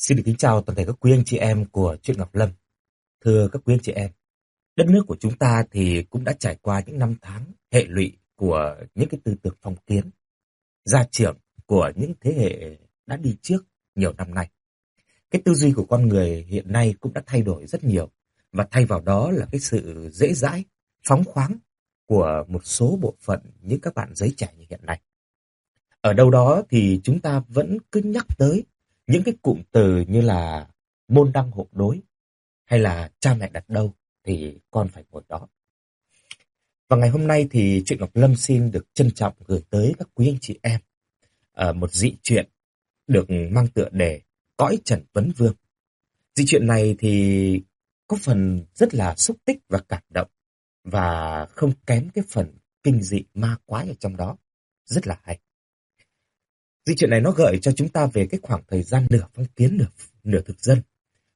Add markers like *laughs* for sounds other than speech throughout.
Xin được kính chào toàn thể các quý anh chị em của Truyện Ngọc Lâm. Thưa các quý anh chị em, đất nước của chúng ta thì cũng đã trải qua những năm tháng hệ lụy của những cái tư tưởng phong kiến, gia trưởng của những thế hệ đã đi trước nhiều năm nay. Cái tư duy của con người hiện nay cũng đã thay đổi rất nhiều và thay vào đó là cái sự dễ dãi, phóng khoáng của một số bộ phận những các bạn giới trẻ như hiện nay. Ở đâu đó thì chúng ta vẫn cứ nhắc tới những cái cụm từ như là môn đăng hộ đối hay là cha mẹ đặt đâu thì con phải ngồi đó. Và ngày hôm nay thì chuyện Ngọc Lâm xin được trân trọng gửi tới các quý anh chị em ở một dị chuyện được mang tựa đề Cõi Trần Vấn Vương. Dị chuyện này thì có phần rất là xúc tích và cảm động và không kém cái phần kinh dị ma quái ở trong đó. Rất là hay. Di chuyện này nó gợi cho chúng ta về cái khoảng thời gian nửa phong kiến, nửa, nửa thực dân.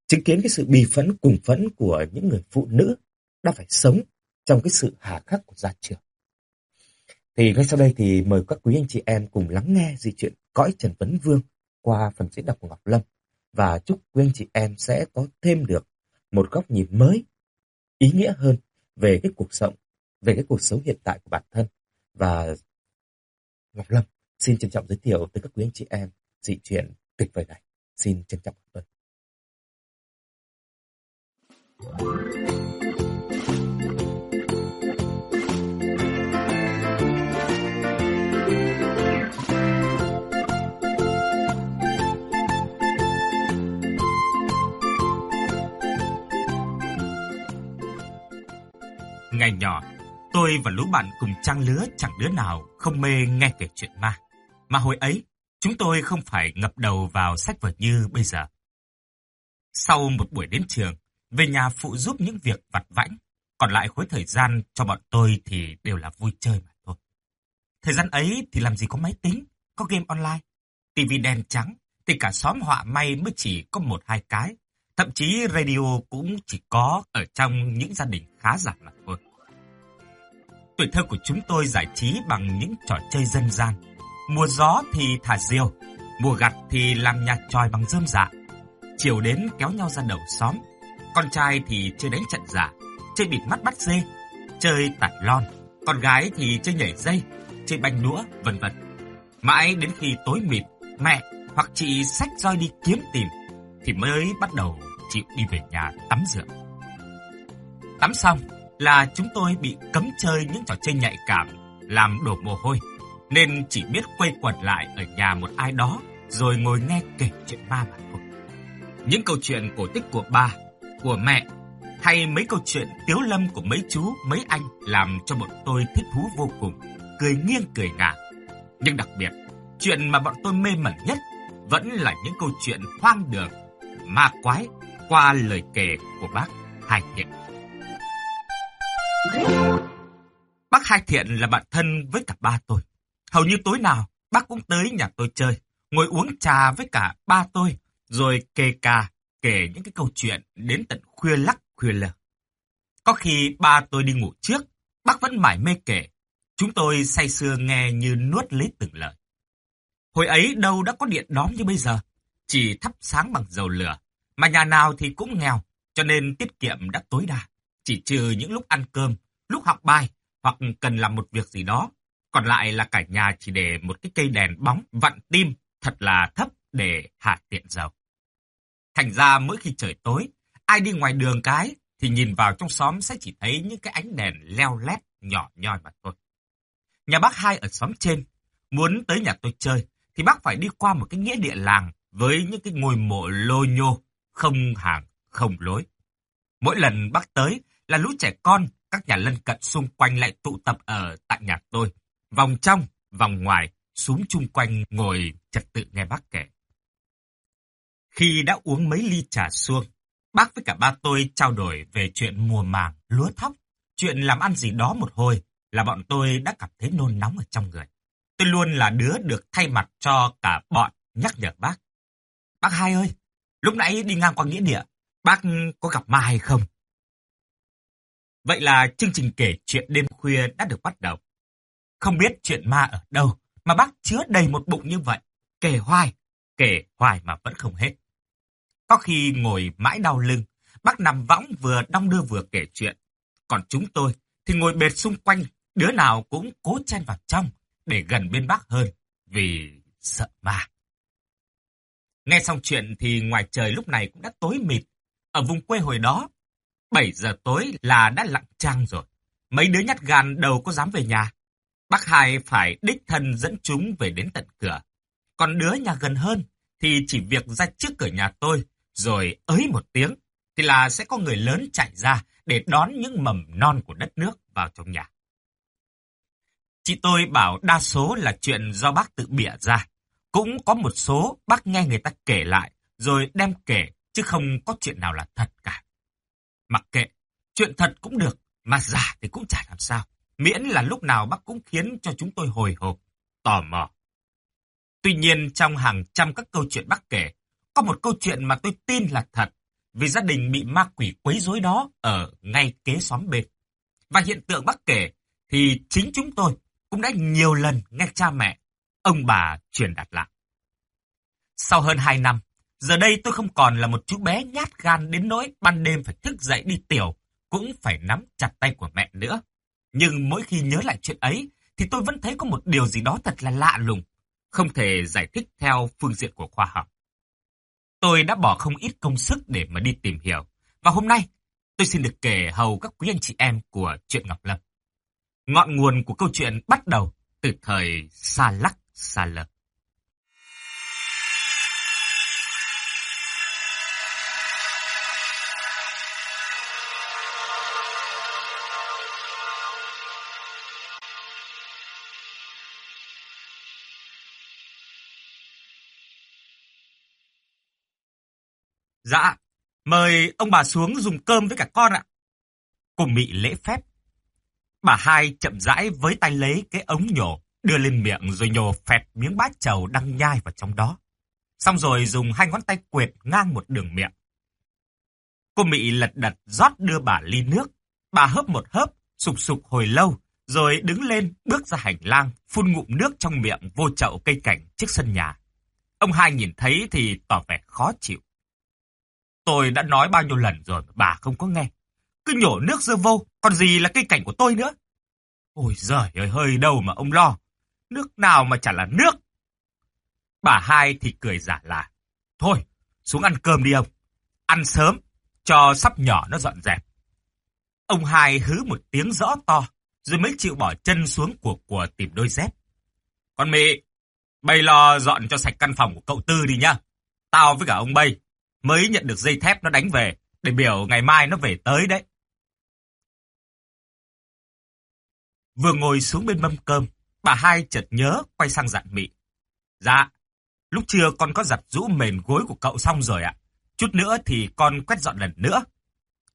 Chứng kiến cái sự bì phẫn cùng phẫn của những người phụ nữ đã phải sống trong cái sự hà khắc của gia trường. Thì ngay sau đây thì mời các quý anh chị em cùng lắng nghe di chuyện Cõi Trần Vấn Vương qua phần diễn đọc của Ngọc Lâm và chúc quý anh chị em sẽ có thêm được một góc nhìn mới, ý nghĩa hơn về cái cuộc sống, về cái cuộc sống hiện tại của bản thân và Ngọc Lâm Xin trân trọng giới thiệu tới các quý anh chị em dị chuyện tuyệt vời này. Xin trân trọng cảm ơn. Ngày nhỏ, tôi và lũ bạn cùng trang lứa chẳng đứa nào không mê nghe kể chuyện ma. Mà hồi ấy, chúng tôi không phải ngập đầu vào sách vở như bây giờ. Sau một buổi đến trường, về nhà phụ giúp những việc vặt vãnh, còn lại khối thời gian cho bọn tôi thì đều là vui chơi mà thôi. Thời gian ấy thì làm gì có máy tính, có game online, tivi đen trắng, thì cả xóm họa may mới chỉ có một hai cái. Thậm chí radio cũng chỉ có ở trong những gia đình khá giả mà thôi. Tuổi thơ của chúng tôi giải trí bằng những trò chơi dân gian, Mùa gió thì thả diều, mùa gặt thì làm nhạc tròi bằng rơm dạ. Chiều đến kéo nhau ra đầu xóm. Con trai thì chơi đánh trận giả, chơi bịt mắt bắt dê, chơi tạt lon. Con gái thì chơi nhảy dây, chơi banh đũa, vân vân. Mãi đến khi tối mịt, mẹ hoặc chị xách roi đi kiếm tìm, thì mới bắt đầu chịu đi về nhà tắm rửa. Tắm xong là chúng tôi bị cấm chơi những trò chơi nhạy cảm, làm đổ mồ hôi nên chỉ biết quay quần lại ở nhà một ai đó rồi ngồi nghe kể chuyện ma mà thôi. Những câu chuyện cổ tích của ba, của mẹ hay mấy câu chuyện tiếu lâm của mấy chú, mấy anh làm cho bọn tôi thích thú vô cùng, cười nghiêng cười ngả. Nhưng đặc biệt, chuyện mà bọn tôi mê mẩn nhất vẫn là những câu chuyện hoang đường, ma quái qua lời kể của bác Hai Thiện. Bác Hai Thiện là bạn thân với cả ba tôi. Hầu như tối nào, bác cũng tới nhà tôi chơi, ngồi uống trà với cả ba tôi, rồi kề cà, kể những cái câu chuyện đến tận khuya lắc khuya lờ. Có khi ba tôi đi ngủ trước, bác vẫn mải mê kể. Chúng tôi say sưa nghe như nuốt lấy từng lời. Hồi ấy đâu đã có điện đóm như bây giờ, chỉ thắp sáng bằng dầu lửa, mà nhà nào thì cũng nghèo, cho nên tiết kiệm đã tối đa. Chỉ trừ những lúc ăn cơm, lúc học bài, hoặc cần làm một việc gì đó, còn lại là cả nhà chỉ để một cái cây đèn bóng vặn tim thật là thấp để hạ tiện dầu. Thành ra mỗi khi trời tối, ai đi ngoài đường cái thì nhìn vào trong xóm sẽ chỉ thấy những cái ánh đèn leo lét nhỏ nhoi mà thôi. Nhà bác hai ở xóm trên, muốn tới nhà tôi chơi thì bác phải đi qua một cái nghĩa địa làng với những cái ngôi mộ lô nhô, không hàng, không lối. Mỗi lần bác tới là lũ trẻ con, các nhà lân cận xung quanh lại tụ tập ở tại nhà tôi Vòng trong, vòng ngoài, xuống chung quanh ngồi trật tự nghe bác kể. Khi đã uống mấy ly trà xuông, bác với cả ba tôi trao đổi về chuyện mùa màng, lúa thóc, chuyện làm ăn gì đó một hồi là bọn tôi đã cảm thấy nôn nóng ở trong người. Tôi luôn là đứa được thay mặt cho cả bọn nhắc nhở bác. Bác hai ơi, lúc nãy đi ngang qua nghĩa địa, bác có gặp ma hay không? Vậy là chương trình kể chuyện đêm khuya đã được bắt đầu. Không biết chuyện ma ở đâu mà bác chứa đầy một bụng như vậy. Kể hoài, kể hoài mà vẫn không hết. Có khi ngồi mãi đau lưng, bác nằm võng vừa đong đưa vừa kể chuyện. Còn chúng tôi thì ngồi bệt xung quanh, đứa nào cũng cố chen vào trong để gần bên bác hơn, vì sợ ma. Nghe xong chuyện thì ngoài trời lúc này cũng đã tối mịt. Ở vùng quê hồi đó, 7 giờ tối là đã lặng trăng rồi. Mấy đứa nhát gan đâu có dám về nhà. Bác hai phải đích thân dẫn chúng về đến tận cửa. Còn đứa nhà gần hơn thì chỉ việc ra trước cửa nhà tôi rồi ới một tiếng thì là sẽ có người lớn chạy ra để đón những mầm non của đất nước vào trong nhà. Chị tôi bảo đa số là chuyện do bác tự bịa ra. Cũng có một số bác nghe người ta kể lại rồi đem kể chứ không có chuyện nào là thật cả. Mặc kệ, chuyện thật cũng được, mà giả thì cũng chả làm sao. Miễn là lúc nào bác cũng khiến cho chúng tôi hồi hộp, tò mò. Tuy nhiên trong hàng trăm các câu chuyện bác kể, có một câu chuyện mà tôi tin là thật, vì gia đình bị ma quỷ quấy rối đó ở ngay kế xóm bên. Và hiện tượng bác kể thì chính chúng tôi cũng đã nhiều lần nghe cha mẹ, ông bà truyền đạt lại. Sau hơn hai năm, giờ đây tôi không còn là một chú bé nhát gan đến nỗi ban đêm phải thức dậy đi tiểu, cũng phải nắm chặt tay của mẹ nữa. Nhưng mỗi khi nhớ lại chuyện ấy, thì tôi vẫn thấy có một điều gì đó thật là lạ lùng, không thể giải thích theo phương diện của khoa học. Tôi đã bỏ không ít công sức để mà đi tìm hiểu, và hôm nay tôi xin được kể hầu các quý anh chị em của chuyện Ngọc Lâm. Ngọn nguồn của câu chuyện bắt đầu từ thời xa lắc xa lơ. Dạ, mời ông bà xuống dùng cơm với cả con ạ. Cô Mị lễ phép. Bà hai chậm rãi với tay lấy cái ống nhổ, đưa lên miệng rồi nhổ phẹt miếng bát trầu đang nhai vào trong đó. Xong rồi dùng hai ngón tay quệt ngang một đường miệng. Cô Mị lật đật rót đưa bà ly nước. Bà hớp một hớp, sụp sụp hồi lâu, rồi đứng lên bước ra hành lang, phun ngụm nước trong miệng vô chậu cây cảnh trước sân nhà. Ông hai nhìn thấy thì tỏ vẻ khó chịu. Tôi đã nói bao nhiêu lần rồi mà bà không có nghe. Cứ nhổ nước dơ vô, còn gì là cây cảnh của tôi nữa. Ôi giời ơi, hơi đâu mà ông lo. Nước nào mà chả là nước. Bà hai thì cười giả là. Thôi, xuống ăn cơm đi ông. Ăn sớm, cho sắp nhỏ nó dọn dẹp. Ông hai hứ một tiếng rõ to, rồi mới chịu bỏ chân xuống của của tìm đôi dép. Con mị, bây lo dọn cho sạch căn phòng của cậu Tư đi nhá. Tao với cả ông bây mới nhận được dây thép nó đánh về, để biểu ngày mai nó về tới đấy. Vừa ngồi xuống bên mâm cơm, bà hai chợt nhớ quay sang dặn Mị. Dạ, lúc trưa con có giặt rũ mền gối của cậu xong rồi ạ. Chút nữa thì con quét dọn lần nữa.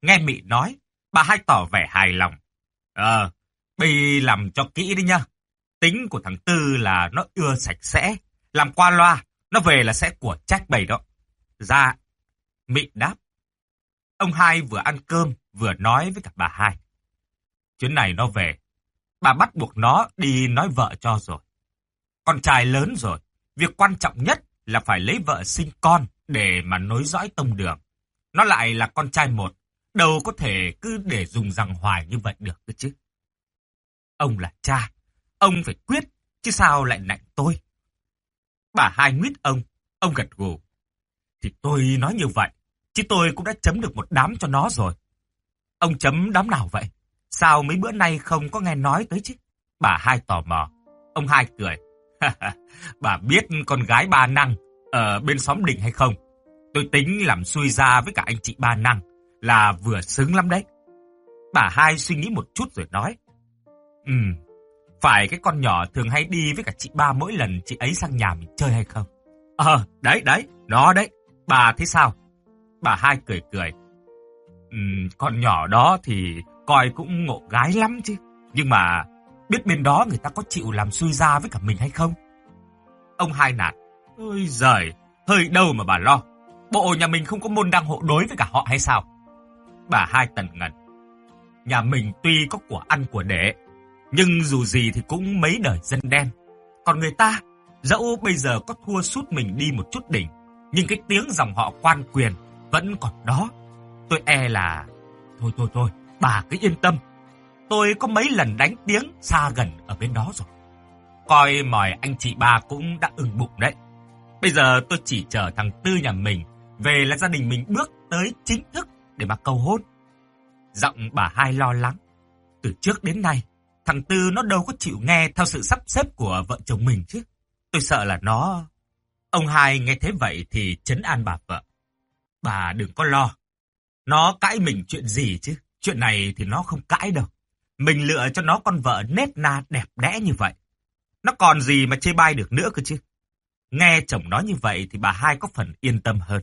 Nghe Mị nói, bà hai tỏ vẻ hài lòng. Ờ, bây làm cho kỹ đi nhá. Tính của thằng Tư là nó ưa sạch sẽ, làm qua loa, nó về là sẽ của trách bầy đó. Dạ, Mị đáp. Ông hai vừa ăn cơm, vừa nói với cả bà hai. Chuyến này nó về, bà bắt buộc nó đi nói vợ cho rồi. Con trai lớn rồi, việc quan trọng nhất là phải lấy vợ sinh con để mà nối dõi tông đường. Nó lại là con trai một, đâu có thể cứ để dùng rằng hoài như vậy được cơ chứ. Ông là cha, ông phải quyết, chứ sao lại nạnh tôi. Bà hai nguyết ông, ông gật gù. Thì tôi nói như vậy, chứ tôi cũng đã chấm được một đám cho nó rồi. Ông chấm đám nào vậy? Sao mấy bữa nay không có nghe nói tới chứ? Bà hai tò mò. Ông hai cười. *laughs* bà biết con gái ba năng ở bên xóm đình hay không? Tôi tính làm xui ra với cả anh chị ba năng là vừa xứng lắm đấy. Bà hai suy nghĩ một chút rồi nói. Ừ, phải cái con nhỏ thường hay đi với cả chị ba mỗi lần chị ấy sang nhà mình chơi hay không? Ờ, đấy, đấy, nó đấy. Bà thấy sao? Bà hai cười cười. Uhm, con nhỏ đó thì coi cũng ngộ gái lắm chứ. Nhưng mà biết bên đó người ta có chịu làm xui ra với cả mình hay không? Ông hai nạt. Ôi giời, hơi đâu mà bà lo. Bộ nhà mình không có môn đăng hộ đối với cả họ hay sao? Bà hai tần ngần. Nhà mình tuy có của ăn của để, nhưng dù gì thì cũng mấy đời dân đen. Còn người ta, dẫu bây giờ có thua sút mình đi một chút đỉnh, nhưng cái tiếng dòng họ quan quyền vẫn còn đó. Tôi e là... Thôi thôi thôi, bà cứ yên tâm. Tôi có mấy lần đánh tiếng xa gần ở bên đó rồi. Coi mỏi anh chị ba cũng đã ưng bụng đấy. Bây giờ tôi chỉ chờ thằng Tư nhà mình về là gia đình mình bước tới chính thức để mà cầu hôn. Giọng bà hai lo lắng. Từ trước đến nay, thằng Tư nó đâu có chịu nghe theo sự sắp xếp của vợ chồng mình chứ. Tôi sợ là nó... Ông hai nghe thế vậy thì chấn an bà vợ. Bà đừng có lo. Nó cãi mình chuyện gì chứ. Chuyện này thì nó không cãi đâu. Mình lựa cho nó con vợ nết na đẹp đẽ như vậy. Nó còn gì mà chê bai được nữa cơ chứ. Nghe chồng nói như vậy thì bà hai có phần yên tâm hơn.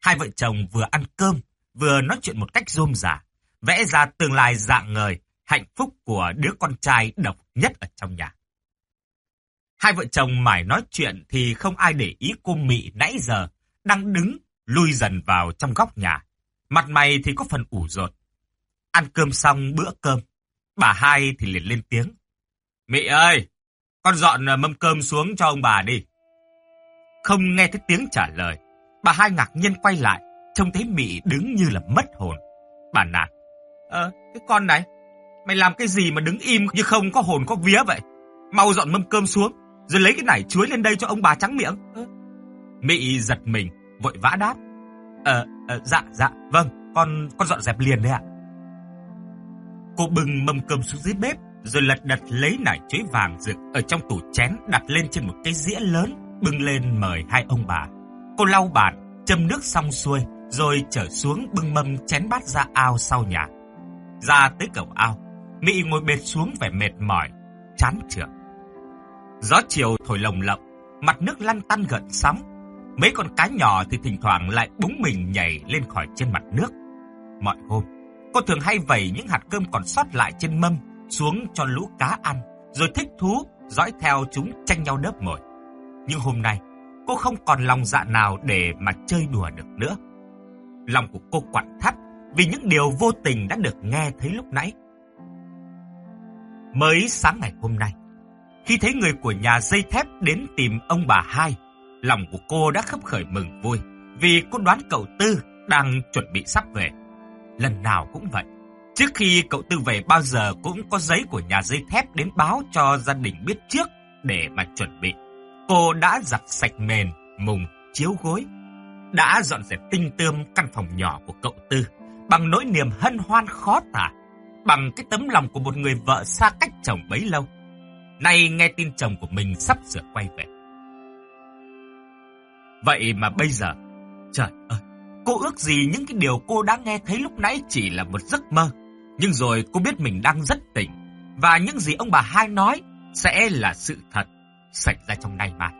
Hai vợ chồng vừa ăn cơm, vừa nói chuyện một cách rôm rả, vẽ ra tương lai dạng ngời, hạnh phúc của đứa con trai độc nhất ở trong nhà. Hai vợ chồng mải nói chuyện thì không ai để ý cô Mị nãy giờ, đang đứng, lui dần vào trong góc nhà. Mặt mày thì có phần ủ rột. Ăn cơm xong bữa cơm, bà hai thì liền lên tiếng. Mị ơi, con dọn à, mâm cơm xuống cho ông bà đi. Không nghe thấy tiếng trả lời, bà hai ngạc nhiên quay lại, trông thấy Mị đứng như là mất hồn. Bà nạt. Ờ, cái con này, mày làm cái gì mà đứng im như không có hồn có vía vậy? Mau dọn mâm cơm xuống, rồi lấy cái nải chuối lên đây cho ông bà trắng miệng. Mị giật mình, vội vã đáp. Ờ, ờ, dạ, dạ, vâng, con con dọn dẹp liền đấy ạ. Cô bưng mâm cơm xuống dưới bếp, rồi lật đật lấy nải chuối vàng rực ở trong tủ chén đặt lên trên một cái dĩa lớn, bưng lên mời hai ông bà. Cô lau bàn, châm nước xong xuôi, rồi trở xuống bưng mâm chén bát ra ao sau nhà. Ra tới cổng ao, Mỹ ngồi bệt xuống vẻ mệt mỏi, chán chường. Gió chiều thổi lồng lộng, mặt nước lăn tăn gợn sóng. Mấy con cá nhỏ thì thỉnh thoảng lại búng mình nhảy lên khỏi trên mặt nước. Mọi hôm, cô thường hay vẩy những hạt cơm còn sót lại trên mâm xuống cho lũ cá ăn, rồi thích thú dõi theo chúng tranh nhau đớp mồi. Nhưng hôm nay, cô không còn lòng dạ nào để mà chơi đùa được nữa. Lòng của cô quặn thắt vì những điều vô tình đã được nghe thấy lúc nãy. Mới sáng ngày hôm nay, khi thấy người của nhà dây thép đến tìm ông bà hai, lòng của cô đã khấp khởi mừng vui vì cô đoán cậu Tư đang chuẩn bị sắp về. Lần nào cũng vậy. Trước khi cậu Tư về bao giờ cũng có giấy của nhà dây thép đến báo cho gia đình biết trước để mà chuẩn bị. Cô đã giặt sạch mền, mùng, chiếu gối. Đã dọn dẹp tinh tươm căn phòng nhỏ của cậu Tư bằng nỗi niềm hân hoan khó tả. Bằng cái tấm lòng của một người vợ xa cách chồng bấy lâu. Nay nghe tin chồng của mình sắp sửa quay về. Vậy mà bây giờ, trời ơi, cô ước gì những cái điều cô đã nghe thấy lúc nãy chỉ là một giấc mơ. Nhưng rồi cô biết mình đang rất tỉnh. Và những gì ông bà hai nói sẽ là sự thật xảy ra trong nay mà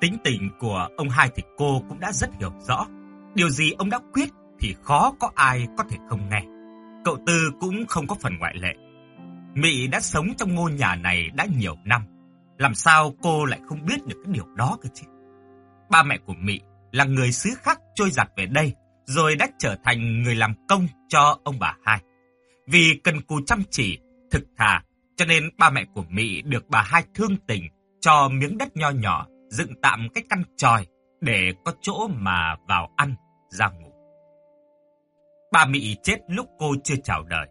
Tính tình của ông hai thì cô cũng đã rất hiểu rõ. Điều gì ông đã quyết thì khó có ai có thể không nghe. Cậu Tư cũng không có phần ngoại lệ. Mỹ đã sống trong ngôi nhà này đã nhiều năm. Làm sao cô lại không biết được cái điều đó cơ chứ? Ba mẹ của Mỹ là người xứ khác trôi giặt về đây, rồi đã trở thành người làm công cho ông bà hai. Vì cần cù chăm chỉ, thực thà, cho nên ba mẹ của Mỹ được bà hai thương tình cho miếng đất nho nhỏ dựng tạm cái căn tròi để có chỗ mà vào ăn, ra ngủ. Bà Mỹ chết lúc cô chưa chào đời.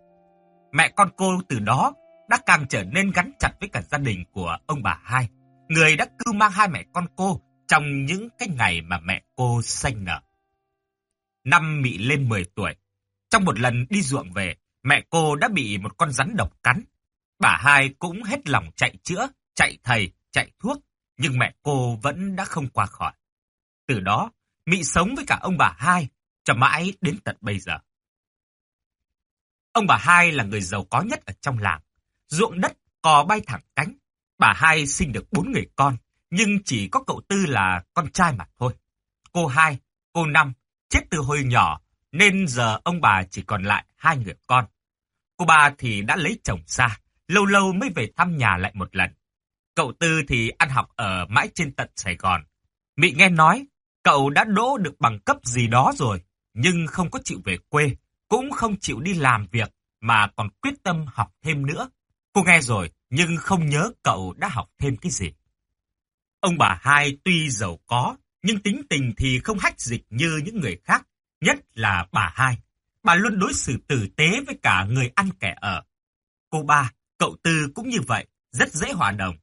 Mẹ con cô từ đó đã càng trở nên gắn chặt với cả gia đình của ông bà hai, người đã cưu mang hai mẹ con cô trong những cái ngày mà mẹ cô sanh nở. Năm Mỹ lên 10 tuổi, trong một lần đi ruộng về, mẹ cô đã bị một con rắn độc cắn. Bà hai cũng hết lòng chạy chữa, chạy thầy, chạy thuốc, nhưng mẹ cô vẫn đã không qua khỏi. Từ đó, Mỹ sống với cả ông bà hai, cho mãi đến tận bây giờ. Ông bà hai là người giàu có nhất ở trong làng. Ruộng đất cò bay thẳng cánh. Bà hai sinh được bốn người con, nhưng chỉ có cậu Tư là con trai mà thôi. Cô hai, cô năm, chết từ hồi nhỏ, nên giờ ông bà chỉ còn lại hai người con. Cô ba thì đã lấy chồng xa, lâu lâu mới về thăm nhà lại một lần. Cậu Tư thì ăn học ở mãi trên tận Sài Gòn. Mị nghe nói, cậu đã đỗ được bằng cấp gì đó rồi, nhưng không có chịu về quê, cũng không chịu đi làm việc, mà còn quyết tâm học thêm nữa. Cô nghe rồi, nhưng không nhớ cậu đã học thêm cái gì. Ông bà hai tuy giàu có, nhưng tính tình thì không hách dịch như những người khác, nhất là bà hai. Bà luôn đối xử tử tế với cả người ăn kẻ ở. Cô ba, cậu tư cũng như vậy, rất dễ hòa đồng.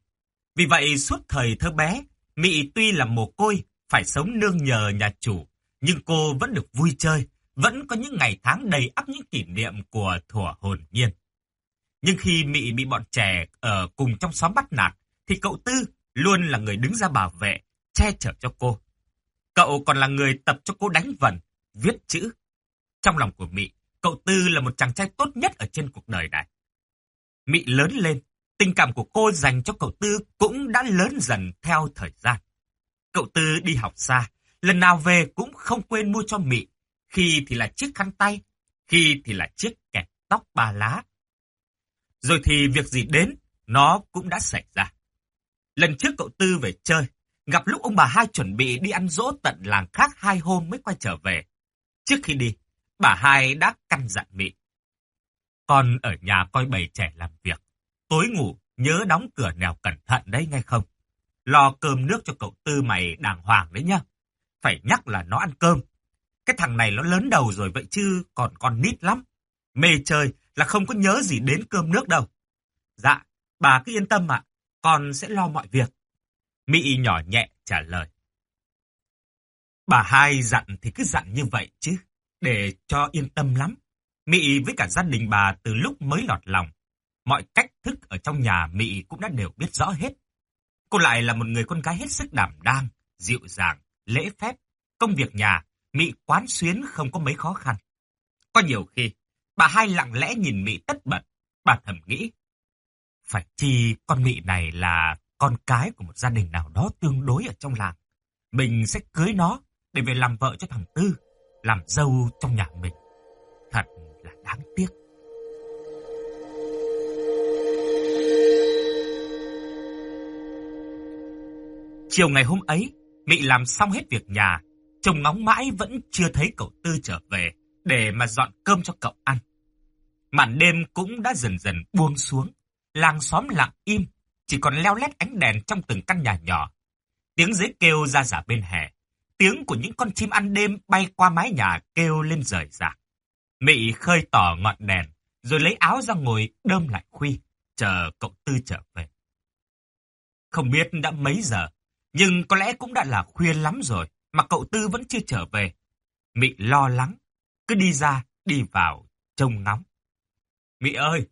Vì vậy suốt thời thơ bé, Mị tuy là mồ côi, phải sống nương nhờ nhà chủ, nhưng cô vẫn được vui chơi, vẫn có những ngày tháng đầy ắp những kỷ niệm của thuở hồn nhiên. Nhưng khi Mị bị bọn trẻ ở cùng trong xóm bắt nạt, thì cậu Tư luôn là người đứng ra bảo vệ, che chở cho cô. Cậu còn là người tập cho cô đánh vần, viết chữ. Trong lòng của Mị, cậu Tư là một chàng trai tốt nhất ở trên cuộc đời này. Mị lớn lên, tình cảm của cô dành cho cậu Tư cũng đã lớn dần theo thời gian. Cậu Tư đi học xa, lần nào về cũng không quên mua cho Mị, khi thì là chiếc khăn tay, khi thì là chiếc kẹp tóc ba lá. Rồi thì việc gì đến, nó cũng đã xảy ra. Lần trước cậu Tư về chơi, gặp lúc ông bà hai chuẩn bị đi ăn dỗ tận làng khác hai hôm mới quay trở về. Trước khi đi, bà hai đã căn dặn Mị. Con ở nhà coi bầy trẻ làm việc. Tối ngủ, nhớ đóng cửa nèo cẩn thận đấy nghe không? Lo cơm nước cho cậu Tư mày đàng hoàng đấy nhá. Phải nhắc là nó ăn cơm. Cái thằng này nó lớn đầu rồi vậy chứ còn con nít lắm. Mê chơi là không có nhớ gì đến cơm nước đâu. Dạ, bà cứ yên tâm ạ, con sẽ lo mọi việc. Mỹ nhỏ nhẹ trả lời. Bà hai dặn thì cứ dặn như vậy chứ, để cho yên tâm lắm. Mỹ với cả gia đình bà từ lúc mới lọt lòng, mọi cách thức ở trong nhà Mỹ cũng đã đều biết rõ hết. Cô lại là một người con gái hết sức đảm đang, dịu dàng, lễ phép, công việc nhà, Mỹ quán xuyến không có mấy khó khăn. Có nhiều khi, bà hai lặng lẽ nhìn Mỹ tất bật, bà thầm nghĩ. Phải chi con mị này là con cái của một gia đình nào đó tương đối ở trong làng. Mình sẽ cưới nó để về làm vợ cho thằng Tư, làm dâu trong nhà mình. Thật là đáng tiếc. Chiều ngày hôm ấy, Mị làm xong hết việc nhà, chồng ngóng mãi vẫn chưa thấy cậu Tư trở về để mà dọn cơm cho cậu ăn. Màn đêm cũng đã dần dần buông xuống, làng xóm lặng im, chỉ còn leo lét ánh đèn trong từng căn nhà nhỏ. Tiếng dế kêu ra giả bên hè, tiếng của những con chim ăn đêm bay qua mái nhà kêu lên rời rạc. Mị khơi tỏ ngọn đèn, rồi lấy áo ra ngồi đơm lại khuy, chờ cậu Tư trở về. Không biết đã mấy giờ, nhưng có lẽ cũng đã là khuya lắm rồi mà cậu Tư vẫn chưa trở về. Mị lo lắng, cứ đi ra, đi vào, trông ngóng. Mị ơi,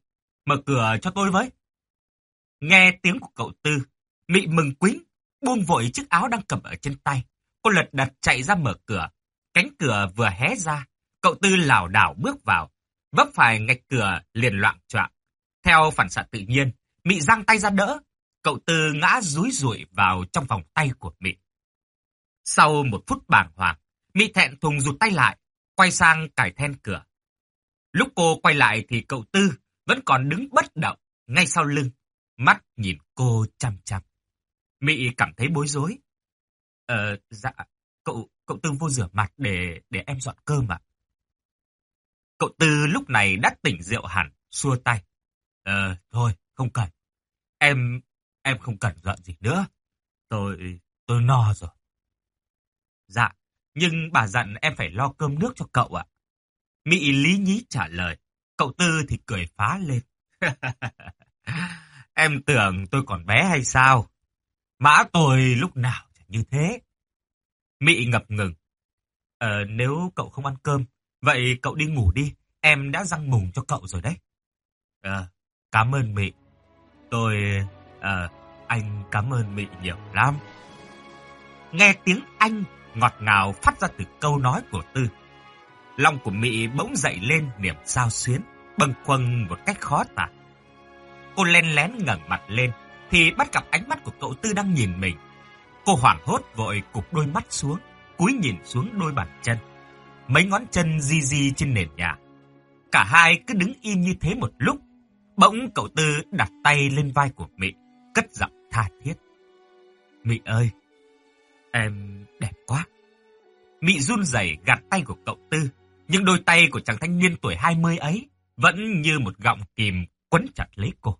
mở cửa cho tôi với. Nghe tiếng của cậu Tư, Mị mừng quýnh, buông vội chiếc áo đang cầm ở trên tay. Cô lật đật chạy ra mở cửa. Cánh cửa vừa hé ra, cậu Tư lảo đảo bước vào, vấp phải ngạch cửa liền loạn choạng. Theo phản xạ tự nhiên, Mị giang tay ra đỡ, cậu Tư ngã rúi rủi vào trong vòng tay của Mị. Sau một phút bàng hoàng, Mị thẹn thùng rụt tay lại, quay sang cải then cửa. Lúc cô quay lại thì cậu Tư vẫn còn đứng bất động, ngay sau lưng, mắt nhìn cô chăm chăm. Mị cảm thấy bối rối. Ờ, dạ, cậu, cậu Tư vô rửa mặt để, để em dọn cơm ạ. Cậu Tư lúc này đã tỉnh rượu hẳn, xua tay. Ờ, thôi, không cần. Em, em không cần dọn gì nữa. Tôi, tôi no rồi. Dạ, nhưng bà dặn em phải lo cơm nước cho cậu ạ. Mỹ lý nhí trả lời. Cậu Tư thì cười phá lên. *laughs* em tưởng tôi còn bé hay sao? Mã tôi lúc nào như thế. Mỹ ngập ngừng. Ờ, nếu cậu không ăn cơm, vậy cậu đi ngủ đi. Em đã răng mùng cho cậu rồi đấy. Ờ, cảm ơn Mỹ. Tôi... Ờ, anh cảm ơn Mỹ nhiều lắm. Nghe tiếng anh ngọt ngào phát ra từ câu nói của Tư. Lòng của Mỹ bỗng dậy lên niềm sao xuyến, bâng quâng một cách khó tả. Cô len lén ngẩng mặt lên, thì bắt gặp ánh mắt của cậu Tư đang nhìn mình. Cô hoảng hốt vội cụp đôi mắt xuống, cúi nhìn xuống đôi bàn chân. Mấy ngón chân di di trên nền nhà. Cả hai cứ đứng im như thế một lúc. Bỗng cậu Tư đặt tay lên vai của mỹ cất giọng tha thiết. mỹ ơi, em đẹp quá. Mị run rẩy gạt tay của cậu Tư, nhưng đôi tay của chàng thanh niên tuổi 20 ấy vẫn như một gọng kìm quấn chặt lấy cô.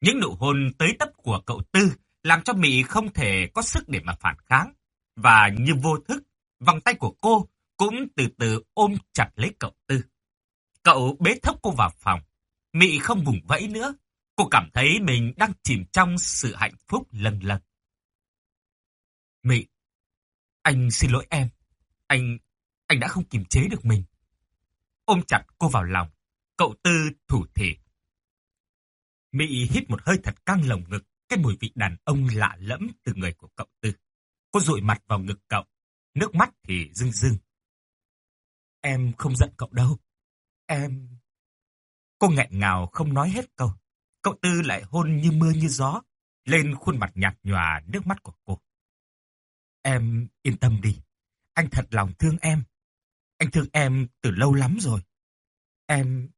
Những nụ hôn tới tấp của cậu Tư làm cho Mị không thể có sức để mà phản kháng. Và như vô thức, vòng tay của cô cũng từ từ ôm chặt lấy cậu Tư. Cậu bế thấp cô vào phòng. Mị không vùng vẫy nữa. Cô cảm thấy mình đang chìm trong sự hạnh phúc lần lần. Mị, anh xin lỗi em. Anh, anh đã không kiềm chế được mình. Ôm chặt cô vào lòng, cậu Tư thủ thỉ. mỹ hít một hơi thật căng lồng ngực, cái mùi vị đàn ông lạ lẫm từ người của cậu Tư. Cô dụi mặt vào ngực cậu, nước mắt thì rưng rưng. Em không giận cậu đâu. Em... Cô nghẹn ngào không nói hết câu. Cậu Tư lại hôn như mưa như gió, lên khuôn mặt nhạt nhòa nước mắt của cô. Em yên tâm đi. Anh thật lòng thương em. Anh thương em từ lâu lắm rồi. Em...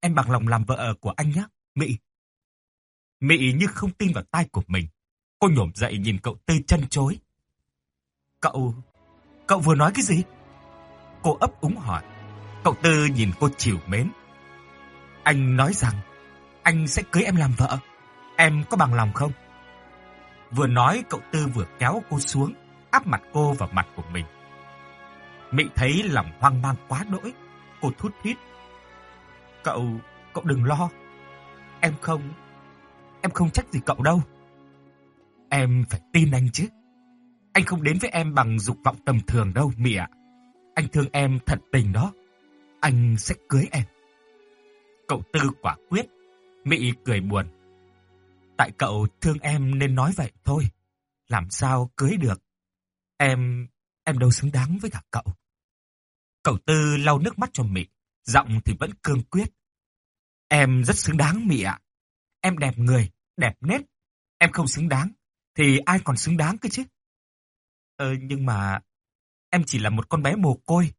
Em bằng lòng làm vợ của anh nhé, Mỹ. Mỹ như không tin vào tai của mình. Cô nhổm dậy nhìn cậu Tư chân chối. Cậu... Cậu vừa nói cái gì? Cô ấp úng hỏi. Cậu Tư nhìn cô chiều mến. Anh nói rằng anh sẽ cưới em làm vợ. Em có bằng lòng không? Vừa nói cậu Tư vừa kéo cô xuống, áp mặt cô vào mặt của mình. Mị thấy lòng hoang mang quá đỗi, cô thút thít. Cậu, cậu đừng lo. Em không, em không trách gì cậu đâu. Em phải tin anh chứ. Anh không đến với em bằng dục vọng tầm thường đâu, Mị ạ. Anh thương em thật tình đó. Anh sẽ cưới em. Cậu Tư quả quyết. Mị cười buồn. Tại cậu thương em nên nói vậy thôi. Làm sao cưới được. Em, em đâu xứng đáng với cả cậu. Cậu Tư lau nước mắt cho Mị. Giọng thì vẫn cương quyết. Em rất xứng đáng Mị ạ. Em đẹp người, đẹp nết. Em không xứng đáng. Thì ai còn xứng đáng cơ chứ? Ờ, nhưng mà em chỉ là một con bé mồ côi.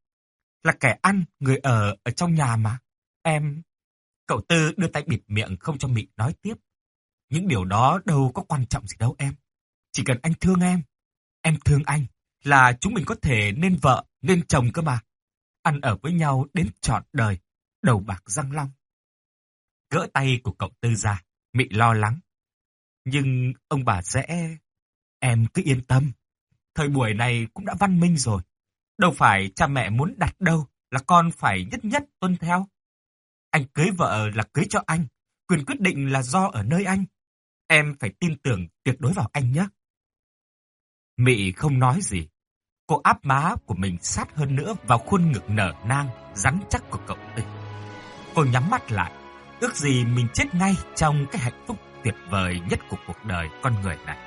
Là kẻ ăn, người ở ở trong nhà mà. Em... Cậu Tư đưa tay bịt miệng không cho Mị nói tiếp. Những điều đó đâu có quan trọng gì đâu em. Chỉ cần anh thương em, em thương anh, là chúng mình có thể nên vợ, nên chồng cơ mà. Ăn ở với nhau đến trọn đời, đầu bạc răng long. Gỡ tay của cậu Tư ra, Mị lo lắng. Nhưng ông bà sẽ... Em cứ yên tâm. Thời buổi này cũng đã văn minh rồi. Đâu phải cha mẹ muốn đặt đâu là con phải nhất nhất tuân theo. Anh cưới vợ là cưới cho anh. Quyền quyết định là do ở nơi anh. Em phải tin tưởng tuyệt đối vào anh nhé. Mị không nói gì. Cô áp má của mình sát hơn nữa vào khuôn ngực nở nang, rắn chắc của cậu ấy. Cô nhắm mắt lại, ước gì mình chết ngay trong cái hạnh phúc tuyệt vời nhất của cuộc đời con người này.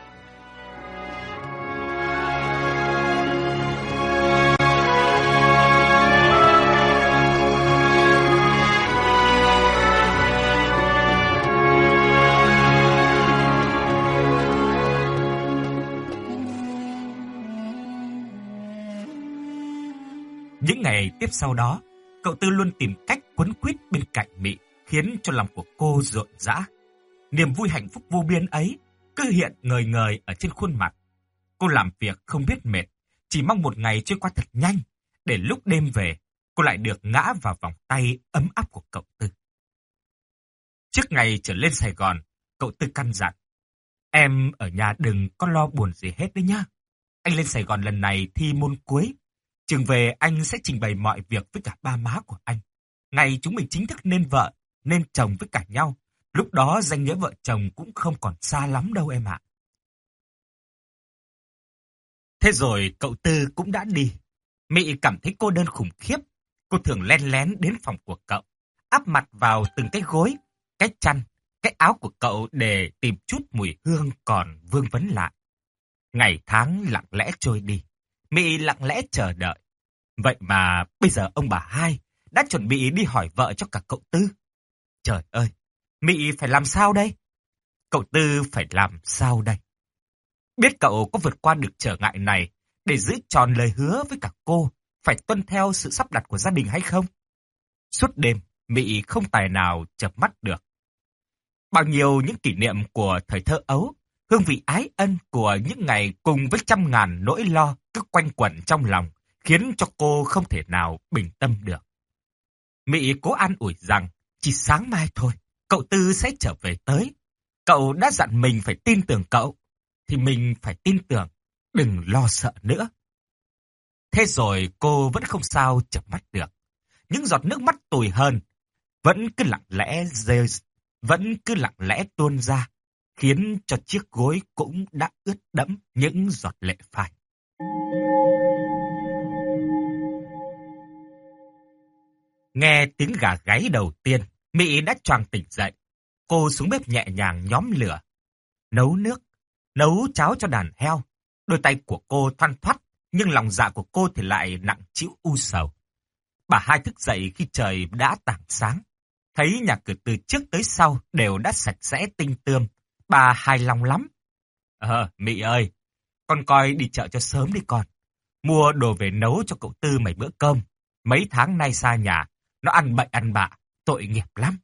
Những ngày tiếp sau đó, cậu Tư luôn tìm cách quấn quýt bên cạnh Mị, khiến cho lòng của cô rộn rã. Niềm vui hạnh phúc vô biên ấy cứ hiện ngời ngời ở trên khuôn mặt. Cô làm việc không biết mệt, chỉ mong một ngày trôi qua thật nhanh, để lúc đêm về, cô lại được ngã vào vòng tay ấm áp của cậu Tư. Trước ngày trở lên Sài Gòn, cậu Tư căn dặn. Em ở nhà đừng có lo buồn gì hết đấy nhá. Anh lên Sài Gòn lần này thi môn cuối, Trường về anh sẽ trình bày mọi việc với cả ba má của anh. Ngày chúng mình chính thức nên vợ, nên chồng với cả nhau. Lúc đó danh nghĩa vợ chồng cũng không còn xa lắm đâu em ạ. Thế rồi cậu Tư cũng đã đi. mị cảm thấy cô đơn khủng khiếp. Cô thường len lén đến phòng của cậu, áp mặt vào từng cái gối, cái chăn, cái áo của cậu để tìm chút mùi hương còn vương vấn lại. Ngày tháng lặng lẽ trôi đi. mị lặng lẽ chờ đợi. Vậy mà bây giờ ông bà hai đã chuẩn bị đi hỏi vợ cho cả cậu Tư. Trời ơi, Mỹ phải làm sao đây? Cậu Tư phải làm sao đây? Biết cậu có vượt qua được trở ngại này để giữ tròn lời hứa với cả cô, phải tuân theo sự sắp đặt của gia đình hay không? Suốt đêm, Mỹ không tài nào chập mắt được. Bao nhiêu những kỷ niệm của thời thơ ấu, hương vị ái ân của những ngày cùng với trăm ngàn nỗi lo cứ quanh quẩn trong lòng, khiến cho cô không thể nào bình tâm được. Mỹ cố an ủi rằng chỉ sáng mai thôi, cậu Tư sẽ trở về tới. Cậu đã dặn mình phải tin tưởng cậu, thì mình phải tin tưởng. đừng lo sợ nữa. Thế rồi cô vẫn không sao chập mắt được. Những giọt nước mắt tồi hơn vẫn cứ lặng lẽ rơi, vẫn cứ lặng lẽ tuôn ra, khiến cho chiếc gối cũng đã ướt đẫm những giọt lệ phai. Nghe tiếng gà gáy đầu tiên, Mỹ đã choàng tỉnh dậy. Cô xuống bếp nhẹ nhàng nhóm lửa, nấu nước, nấu cháo cho đàn heo. Đôi tay của cô thoăn thoắt, nhưng lòng dạ của cô thì lại nặng chịu u sầu. Bà hai thức dậy khi trời đã tảng sáng. Thấy nhà cửa từ trước tới sau đều đã sạch sẽ tinh tươm. Bà hài lòng lắm. Ờ, Mỹ ơi, con coi đi chợ cho sớm đi con. Mua đồ về nấu cho cậu Tư mấy bữa cơm. Mấy tháng nay xa nhà, nó ăn bệnh ăn bạ, tội nghiệp lắm.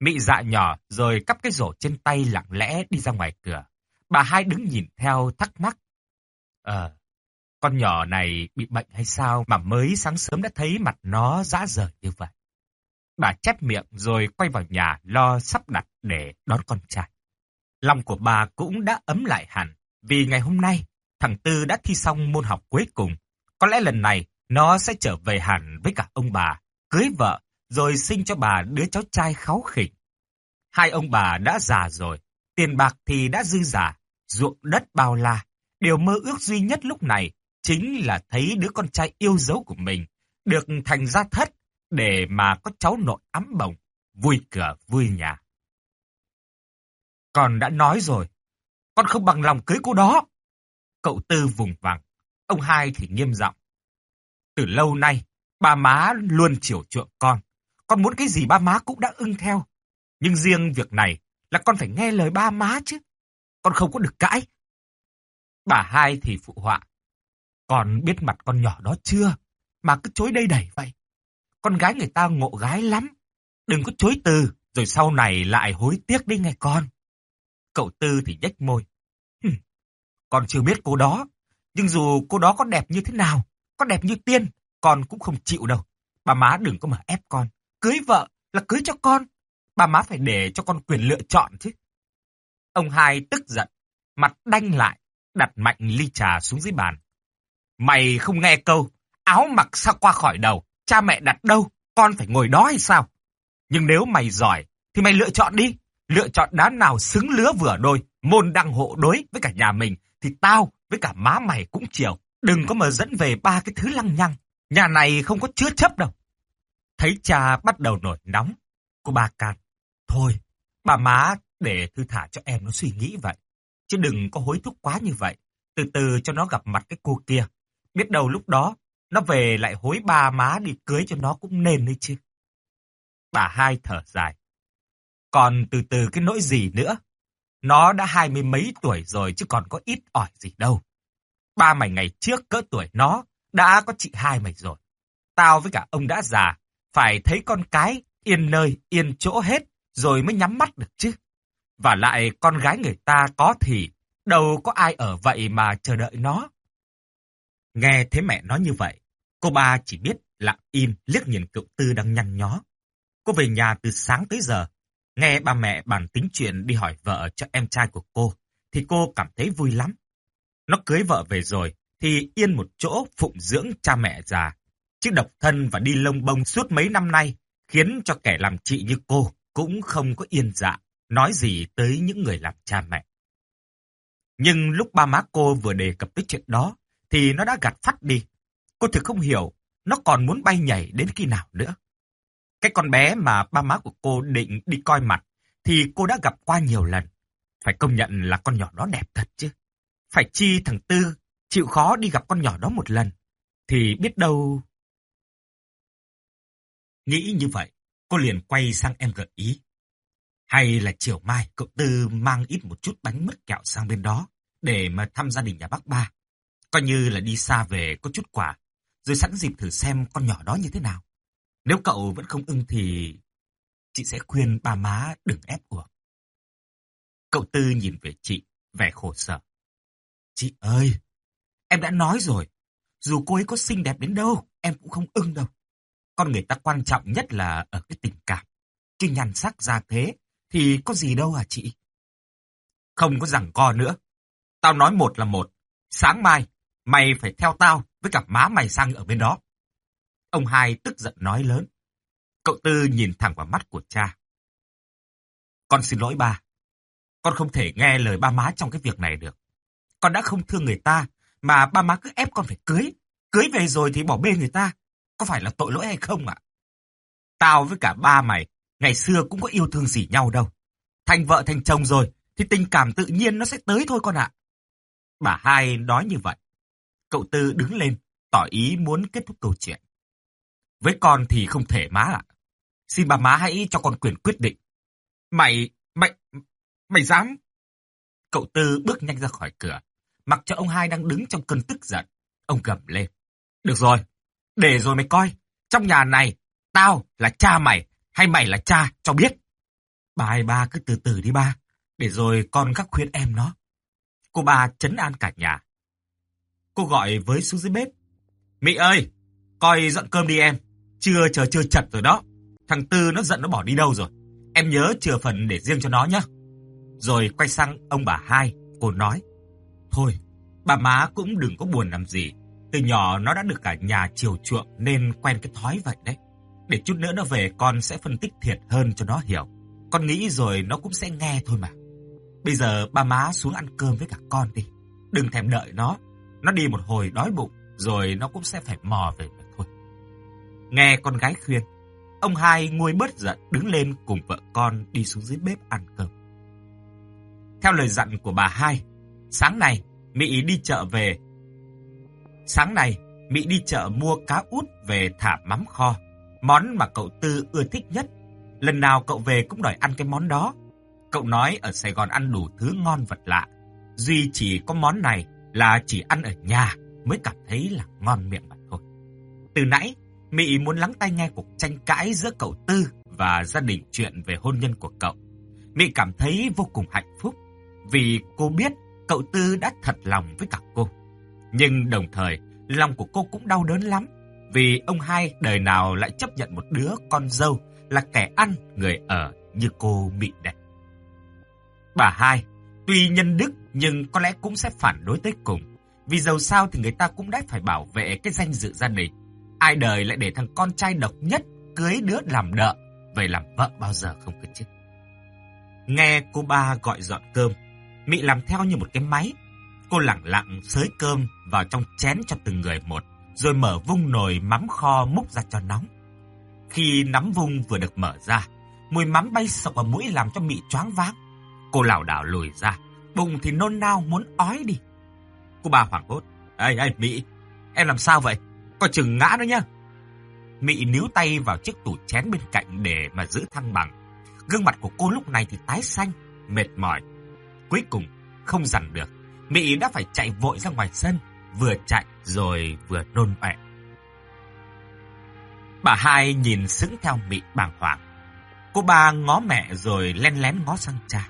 Mị dạ nhỏ rồi cắp cái rổ trên tay lặng lẽ đi ra ngoài cửa. Bà hai đứng nhìn theo thắc mắc. Ờ, con nhỏ này bị bệnh hay sao mà mới sáng sớm đã thấy mặt nó dã rời như vậy. Bà chép miệng rồi quay vào nhà lo sắp đặt để đón con trai. Lòng của bà cũng đã ấm lại hẳn vì ngày hôm nay thằng Tư đã thi xong môn học cuối cùng. Có lẽ lần này nó sẽ trở về hẳn với cả ông bà cưới vợ, rồi sinh cho bà đứa cháu trai kháu khỉnh. Hai ông bà đã già rồi, tiền bạc thì đã dư giả, ruộng đất bao la. Điều mơ ước duy nhất lúc này chính là thấy đứa con trai yêu dấu của mình được thành gia thất để mà có cháu nội ấm bồng, vui cửa vui nhà. Con đã nói rồi, con không bằng lòng cưới cô đó. Cậu Tư vùng vằng, ông hai thì nghiêm giọng. Từ lâu nay, Ba má luôn chiều chuộng con. Con muốn cái gì ba má cũng đã ưng theo. Nhưng riêng việc này là con phải nghe lời ba má chứ. Con không có được cãi. Bà hai thì phụ họa. Con biết mặt con nhỏ đó chưa? Mà cứ chối đây đẩy vậy. Con gái người ta ngộ gái lắm. Đừng có chối từ, rồi sau này lại hối tiếc đi nghe con. Cậu Tư thì nhếch môi. Hừm, con chưa biết cô đó, nhưng dù cô đó có đẹp như thế nào, có đẹp như tiên, con cũng không chịu đâu. Bà má đừng có mà ép con. Cưới vợ là cưới cho con. Bà má phải để cho con quyền lựa chọn chứ. Ông hai tức giận, mặt đanh lại, đặt mạnh ly trà xuống dưới bàn. Mày không nghe câu, áo mặc sao qua khỏi đầu, cha mẹ đặt đâu, con phải ngồi đó hay sao? Nhưng nếu mày giỏi, thì mày lựa chọn đi. Lựa chọn đá nào xứng lứa vừa đôi, môn đăng hộ đối với cả nhà mình, thì tao với cả má mày cũng chiều. Đừng có mà dẫn về ba cái thứ lăng nhăng. Nhà này không có chứa chấp đâu. Thấy cha bắt đầu nổi nóng, cô ba can. Thôi, bà má để thư thả cho em nó suy nghĩ vậy. Chứ đừng có hối thúc quá như vậy. Từ từ cho nó gặp mặt cái cô kia. Biết đâu lúc đó, nó về lại hối ba má đi cưới cho nó cũng nên đấy chứ. Bà hai thở dài. Còn từ từ cái nỗi gì nữa? Nó đã hai mươi mấy tuổi rồi chứ còn có ít ỏi gì đâu. Ba mày ngày trước cỡ tuổi nó đã có chị hai mày rồi. Tao với cả ông đã già, phải thấy con cái yên nơi, yên chỗ hết, rồi mới nhắm mắt được chứ. Và lại con gái người ta có thì, đâu có ai ở vậy mà chờ đợi nó. Nghe thấy mẹ nói như vậy, cô ba chỉ biết lặng im liếc nhìn cậu Tư đang nhăn nhó. Cô về nhà từ sáng tới giờ, nghe ba mẹ bàn tính chuyện đi hỏi vợ cho em trai của cô, thì cô cảm thấy vui lắm. Nó cưới vợ về rồi, thì yên một chỗ phụng dưỡng cha mẹ già. Chứ độc thân và đi lông bông suốt mấy năm nay, khiến cho kẻ làm chị như cô cũng không có yên dạ, nói gì tới những người làm cha mẹ. Nhưng lúc ba má cô vừa đề cập tới chuyện đó, thì nó đã gạt phát đi. Cô thực không hiểu, nó còn muốn bay nhảy đến khi nào nữa. Cái con bé mà ba má của cô định đi coi mặt, thì cô đã gặp qua nhiều lần. Phải công nhận là con nhỏ đó đẹp thật chứ. Phải chi thằng Tư chịu khó đi gặp con nhỏ đó một lần, thì biết đâu... Nghĩ như vậy, cô liền quay sang em gợi ý. Hay là chiều mai cậu Tư mang ít một chút bánh mứt kẹo sang bên đó để mà thăm gia đình nhà bác ba. Coi như là đi xa về có chút quà, rồi sẵn dịp thử xem con nhỏ đó như thế nào. Nếu cậu vẫn không ưng thì chị sẽ khuyên bà má đừng ép buộc. Cậu Tư nhìn về chị, vẻ khổ sở. Chị ơi, Em đã nói rồi, dù cô ấy có xinh đẹp đến đâu, em cũng không ưng đâu. Con người ta quan trọng nhất là ở cái tình cảm. Chứ nhàn sắc ra thế, thì có gì đâu à chị? Không có rằng co nữa. Tao nói một là một, Sáng mai, mày phải theo tao với cặp má mày sang ở bên đó. Ông hai tức giận nói lớn. Cậu Tư nhìn thẳng vào mắt của cha. Con xin lỗi ba. Con không thể nghe lời ba má trong cái việc này được. Con đã không thương người ta, mà ba má cứ ép con phải cưới. Cưới về rồi thì bỏ bê người ta. Có phải là tội lỗi hay không ạ? Tao với cả ba mày, ngày xưa cũng có yêu thương gì nhau đâu. Thành vợ thành chồng rồi, thì tình cảm tự nhiên nó sẽ tới thôi con ạ. Bà hai nói như vậy. Cậu Tư đứng lên, tỏ ý muốn kết thúc câu chuyện. Với con thì không thể má ạ. Xin bà má hãy cho con quyền quyết định. Mày, mày, mày dám? Cậu Tư bước nhanh ra khỏi cửa, mặc cho ông hai đang đứng trong cơn tức giận. Ông gầm lên. Được rồi, để rồi mày coi. Trong nhà này, tao là cha mày, hay mày là cha, cho biết. Bà hai ba cứ từ từ đi ba, để rồi con các khuyên em nó. Cô ba chấn an cả nhà. Cô gọi với xuống dưới bếp. Mỹ ơi, coi dọn cơm đi em. Chưa chờ chưa chật rồi đó. Thằng Tư nó giận nó bỏ đi đâu rồi. Em nhớ chừa phần để riêng cho nó nhé. Rồi quay sang ông bà hai, cô nói. Thôi, bà má cũng đừng có buồn làm gì. Từ nhỏ nó đã được cả nhà chiều chuộng nên quen cái thói vậy đấy. Để chút nữa nó về con sẽ phân tích thiệt hơn cho nó hiểu. Con nghĩ rồi nó cũng sẽ nghe thôi mà. Bây giờ ba má xuống ăn cơm với cả con đi. Đừng thèm đợi nó. Nó đi một hồi đói bụng, rồi nó cũng sẽ phải mò về thôi. Nghe con gái khuyên, ông hai nguôi bớt giận đứng lên cùng vợ con đi xuống dưới bếp ăn cơm. Theo lời dặn của bà hai, sáng nay Mỹ đi chợ về. Sáng nay, Mỹ đi chợ mua cá út về thả mắm kho, món mà cậu Tư ưa thích nhất. Lần nào cậu về cũng đòi ăn cái món đó. Cậu nói ở Sài Gòn ăn đủ thứ ngon vật lạ. Duy chỉ có món này là chỉ ăn ở nhà mới cảm thấy là ngon miệng mà thôi. Từ nãy, Mỹ muốn lắng tai nghe cuộc tranh cãi giữa cậu Tư và gia đình chuyện về hôn nhân của cậu. Mỹ cảm thấy vô cùng hạnh phúc vì cô biết cậu Tư đã thật lòng với cả cô. Nhưng đồng thời, lòng của cô cũng đau đớn lắm vì ông hai đời nào lại chấp nhận một đứa con dâu là kẻ ăn người ở như cô bị đẹp. Bà hai, tuy nhân đức nhưng có lẽ cũng sẽ phản đối tới cùng. Vì dầu sao thì người ta cũng đã phải bảo vệ cái danh dự gia đình. Ai đời lại để thằng con trai độc nhất cưới đứa làm đợ, vậy làm vợ bao giờ không cơ chứ. Nghe cô ba gọi dọn cơm, Mị làm theo như một cái máy. Cô lặng lặng xới cơm vào trong chén cho từng người một, rồi mở vung nồi mắm kho múc ra cho nóng. Khi nắm vung vừa được mở ra, mùi mắm bay sộc vào mũi làm cho Mị choáng váng. Cô lảo đảo lùi ra, bụng thì nôn nao muốn ói đi. Cô bà hoảng hốt. Ê, ê, Mỹ, em làm sao vậy? Coi chừng ngã nữa nhá. mị níu tay vào chiếc tủ chén bên cạnh để mà giữ thăng bằng. Gương mặt của cô lúc này thì tái xanh, mệt mỏi. Cuối cùng, không dằn được. Mỹ đã phải chạy vội ra ngoài sân, vừa chạy rồi vừa nôn ọe. Bà hai nhìn sững theo Mỹ bàng hoàng. Cô ba ngó mẹ rồi len lén ngó sang cha.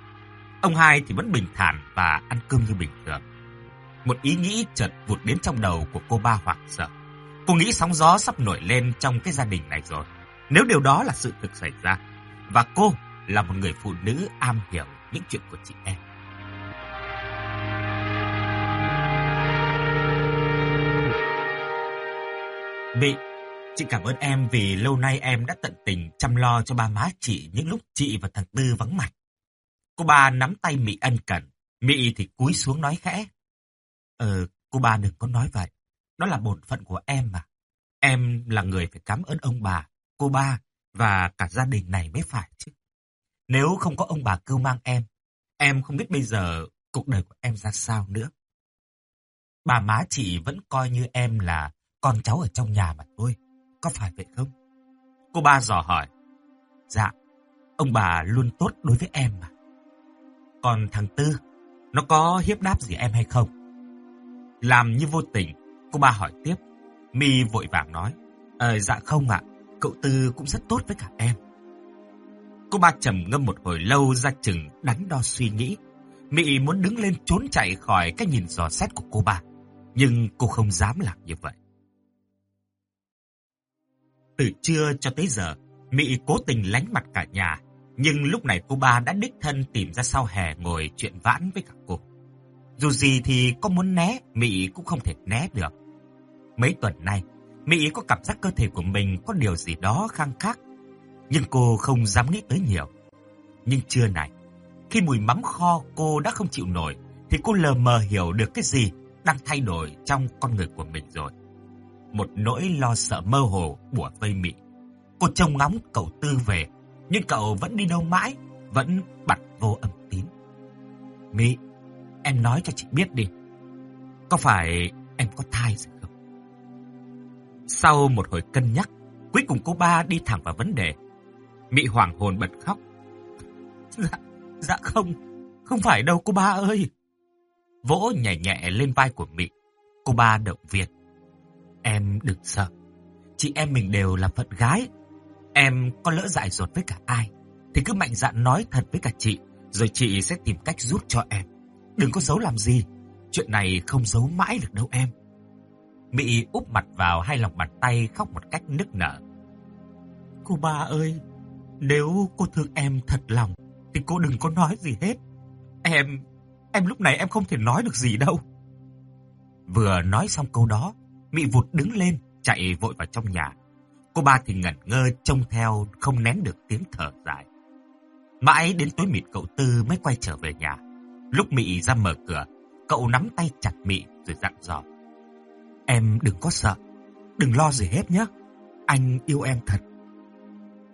Ông hai thì vẫn bình thản và ăn cơm như bình thường. Một ý nghĩ chợt vụt đến trong đầu của cô ba hoảng sợ. Cô nghĩ sóng gió sắp nổi lên trong cái gia đình này rồi. Nếu điều đó là sự thực xảy ra. Và cô là một người phụ nữ am hiểu những chuyện của chị em. Vị, chị cảm ơn em vì lâu nay em đã tận tình chăm lo cho ba má chị những lúc chị và thằng Tư vắng mặt. Cô ba nắm tay Mỹ ân cần, Mỹ thì cúi xuống nói khẽ. Ờ, cô ba đừng có nói vậy. Đó là bổn phận của em mà. Em là người phải cảm ơn ông bà, cô ba và cả gia đình này mới phải chứ. Nếu không có ông bà cưu mang em, em không biết bây giờ cuộc đời của em ra sao nữa. Bà má chị vẫn coi như em là con cháu ở trong nhà mà thôi. Có phải vậy không? Cô ba dò hỏi. Dạ, ông bà luôn tốt đối với em mà. Còn thằng Tư, nó có hiếp đáp gì em hay không? Làm như vô tình, cô ba hỏi tiếp. Mi vội vàng nói. Ờ, dạ không ạ, cậu Tư cũng rất tốt với cả em. Cô ba trầm ngâm một hồi lâu ra chừng đắn đo suy nghĩ. Mị muốn đứng lên trốn chạy khỏi cái nhìn dò xét của cô ba. Nhưng cô không dám làm như vậy. Từ trưa cho tới giờ, Mị cố tình lánh mặt cả nhà. Nhưng lúc này cô ba đã đích thân tìm ra sau hè ngồi chuyện vãn với cả cô. Dù gì thì có muốn né, Mị cũng không thể né được. Mấy tuần nay, Mị có cảm giác cơ thể của mình có điều gì đó khang khác. Nhưng cô không dám nghĩ tới nhiều. Nhưng trưa này, khi mùi mắm kho cô đã không chịu nổi, thì cô lờ mờ hiểu được cái gì đang thay đổi trong con người của mình rồi. Một nỗi lo sợ mơ hồ bủa vây Mị. Cô trông ngóng cậu Tư về, nhưng cậu vẫn đi đâu mãi, vẫn bật vô âm tín. Mị, em nói cho chị biết đi. Có phải em có thai rồi không? Sau một hồi cân nhắc, cuối cùng cô ba đi thẳng vào vấn đề. Mị hoàng hồn bật khóc. Dạ, dạ không, không phải đâu cô ba ơi. Vỗ nhẹ nhẹ lên vai của Mị, cô ba động viên. Em đừng sợ, chị em mình đều là phận gái. Em có lỡ dại dột với cả ai, thì cứ mạnh dạn nói thật với cả chị, rồi chị sẽ tìm cách giúp cho em. Đừng có giấu làm gì, chuyện này không giấu mãi được đâu em. Mỹ úp mặt vào hai lòng bàn tay khóc một cách nức nở. Cô ba ơi, nếu cô thương em thật lòng, thì cô đừng có nói gì hết. Em, em lúc này em không thể nói được gì đâu. Vừa nói xong câu đó, Mị vụt đứng lên, chạy vội vào trong nhà. Cô ba thì ngẩn ngơ trông theo không nén được tiếng thở dài. Mãi đến tối mịt cậu Tư mới quay trở về nhà. Lúc Mị ra mở cửa, cậu nắm tay chặt Mị rồi dặn dò. Em đừng có sợ, đừng lo gì hết nhé. Anh yêu em thật.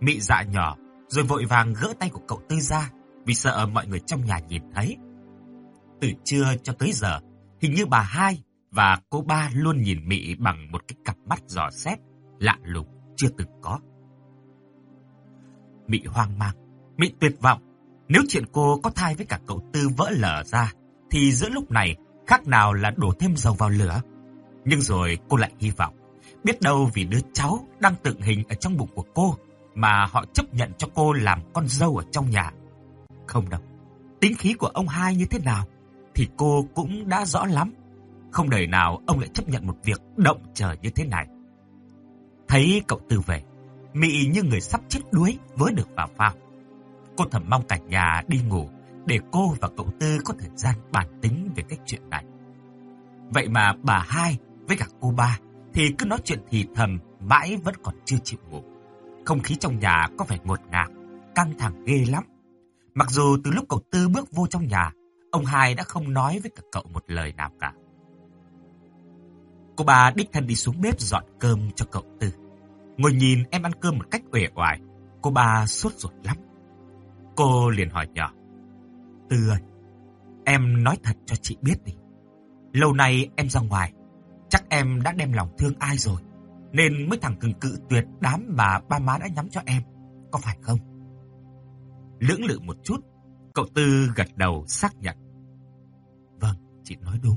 Mị dạ nhỏ, rồi vội vàng gỡ tay của cậu Tư ra vì sợ mọi người trong nhà nhìn thấy. Từ trưa cho tới giờ, hình như bà hai và cô ba luôn nhìn mỹ bằng một cái cặp mắt giò xét, lạ lùng, chưa từng có. mỹ hoang mang, mỹ tuyệt vọng. Nếu chuyện cô có thai với cả cậu Tư vỡ lở ra, thì giữa lúc này khác nào là đổ thêm dầu vào lửa. Nhưng rồi cô lại hy vọng, biết đâu vì đứa cháu đang tượng hình ở trong bụng của cô mà họ chấp nhận cho cô làm con dâu ở trong nhà. Không đâu, tính khí của ông hai như thế nào thì cô cũng đã rõ lắm. Không đời nào ông lại chấp nhận một việc động trời như thế này. Thấy cậu Tư về, Mị như người sắp chết đuối với được vào phao. Cô thầm mong cả nhà đi ngủ để cô và cậu Tư có thời gian bàn tính về cái chuyện này. Vậy mà bà hai với cả cô ba thì cứ nói chuyện thì thầm mãi vẫn còn chưa chịu ngủ. Không khí trong nhà có vẻ ngột ngạt, căng thẳng ghê lắm. Mặc dù từ lúc cậu Tư bước vô trong nhà, ông hai đã không nói với cả cậu một lời nào cả. Cô bà đích thân đi xuống bếp dọn cơm cho cậu Tư. Ngồi nhìn em ăn cơm một cách uể oải, cô bà sốt ruột lắm. Cô liền hỏi nhỏ. Tư ơi, em nói thật cho chị biết đi. Lâu nay em ra ngoài, chắc em đã đem lòng thương ai rồi, nên mới thẳng cừng cự tuyệt đám mà ba má đã nhắm cho em, có phải không? Lưỡng lự một chút, cậu Tư gật đầu xác nhận. Vâng, chị nói đúng.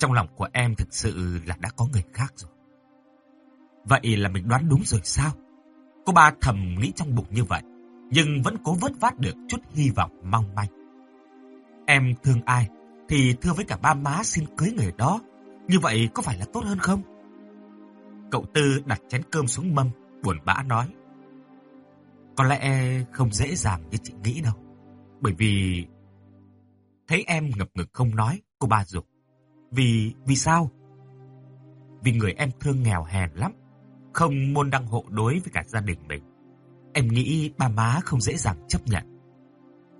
Trong lòng của em thực sự là đã có người khác rồi. Vậy là mình đoán đúng rồi sao? Cô ba thầm nghĩ trong bụng như vậy, nhưng vẫn cố vớt vát được chút hy vọng mong manh. Em thương ai thì thưa với cả ba má xin cưới người đó. Như vậy có phải là tốt hơn không? Cậu Tư đặt chén cơm xuống mâm, buồn bã nói. Có lẽ không dễ dàng như chị nghĩ đâu. Bởi vì... Thấy em ngập ngực không nói, cô ba dục. Vì... vì sao? Vì người em thương nghèo hèn lắm. Không môn đăng hộ đối với cả gia đình mình. Em nghĩ ba má không dễ dàng chấp nhận.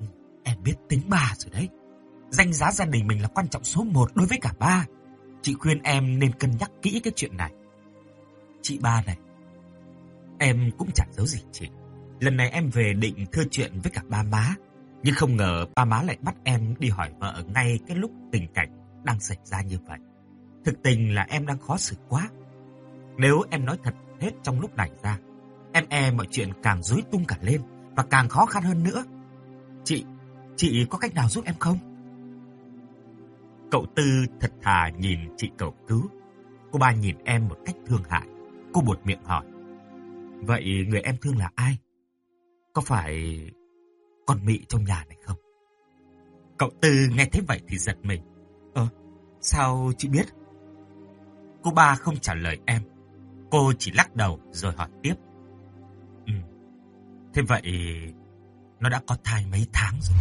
Ừ, em biết tính bà rồi đấy. Danh giá gia đình mình là quan trọng số một đối với cả ba. Chị khuyên em nên cân nhắc kỹ cái chuyện này. Chị ba này, em cũng chẳng giấu gì chị. Lần này em về định thưa chuyện với cả ba má. Nhưng không ngờ ba má lại bắt em đi hỏi vợ ngay cái lúc tình cảnh đang xảy ra như vậy. Thực tình là em đang khó xử quá. Nếu em nói thật hết trong lúc này ra, em e mọi chuyện càng rối tung cả lên và càng khó khăn hơn nữa. Chị, chị có cách nào giúp em không? Cậu Tư thật thà nhìn chị cầu cứu. Cô ba nhìn em một cách thương hại. Cô buột miệng hỏi. Vậy người em thương là ai? Có phải con Mị trong nhà này không? Cậu Tư nghe thấy vậy thì giật mình. Ờ, sao chị biết? Cô ba không trả lời em. Cô chỉ lắc đầu rồi hỏi tiếp. Ừ, thế vậy nó đã có thai mấy tháng rồi.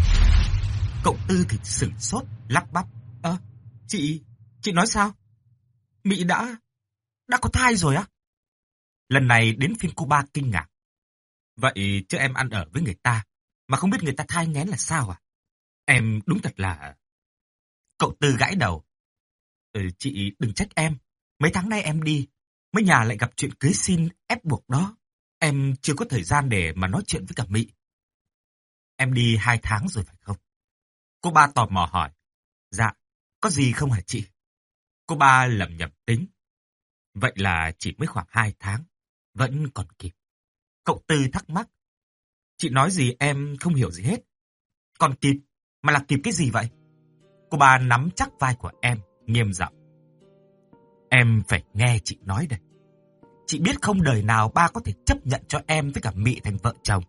Cậu Tư thì sửng sốt, lắp bắp. Ờ, chị, chị nói sao? Mỹ đã, đã có thai rồi á? Lần này đến phiên cô ba kinh ngạc. Vậy chứ em ăn ở với người ta, mà không biết người ta thai ngén là sao à? Em đúng thật là... Cậu Tư gãi đầu. Ừ, chị đừng trách em. Mấy tháng nay em đi, mấy nhà lại gặp chuyện cưới xin ép buộc đó. Em chưa có thời gian để mà nói chuyện với cả Mỹ. Em đi hai tháng rồi phải không? Cô ba tò mò hỏi. Dạ, có gì không hả chị? Cô ba lầm nhầm tính. Vậy là chỉ mới khoảng hai tháng, vẫn còn kịp. Cậu Tư thắc mắc. Chị nói gì em không hiểu gì hết. Còn kịp, mà là kịp cái gì vậy? Cô ba nắm chắc vai của em, nghiêm giọng. Em phải nghe chị nói đây. Chị biết không đời nào ba có thể chấp nhận cho em với cả Mị thành vợ chồng.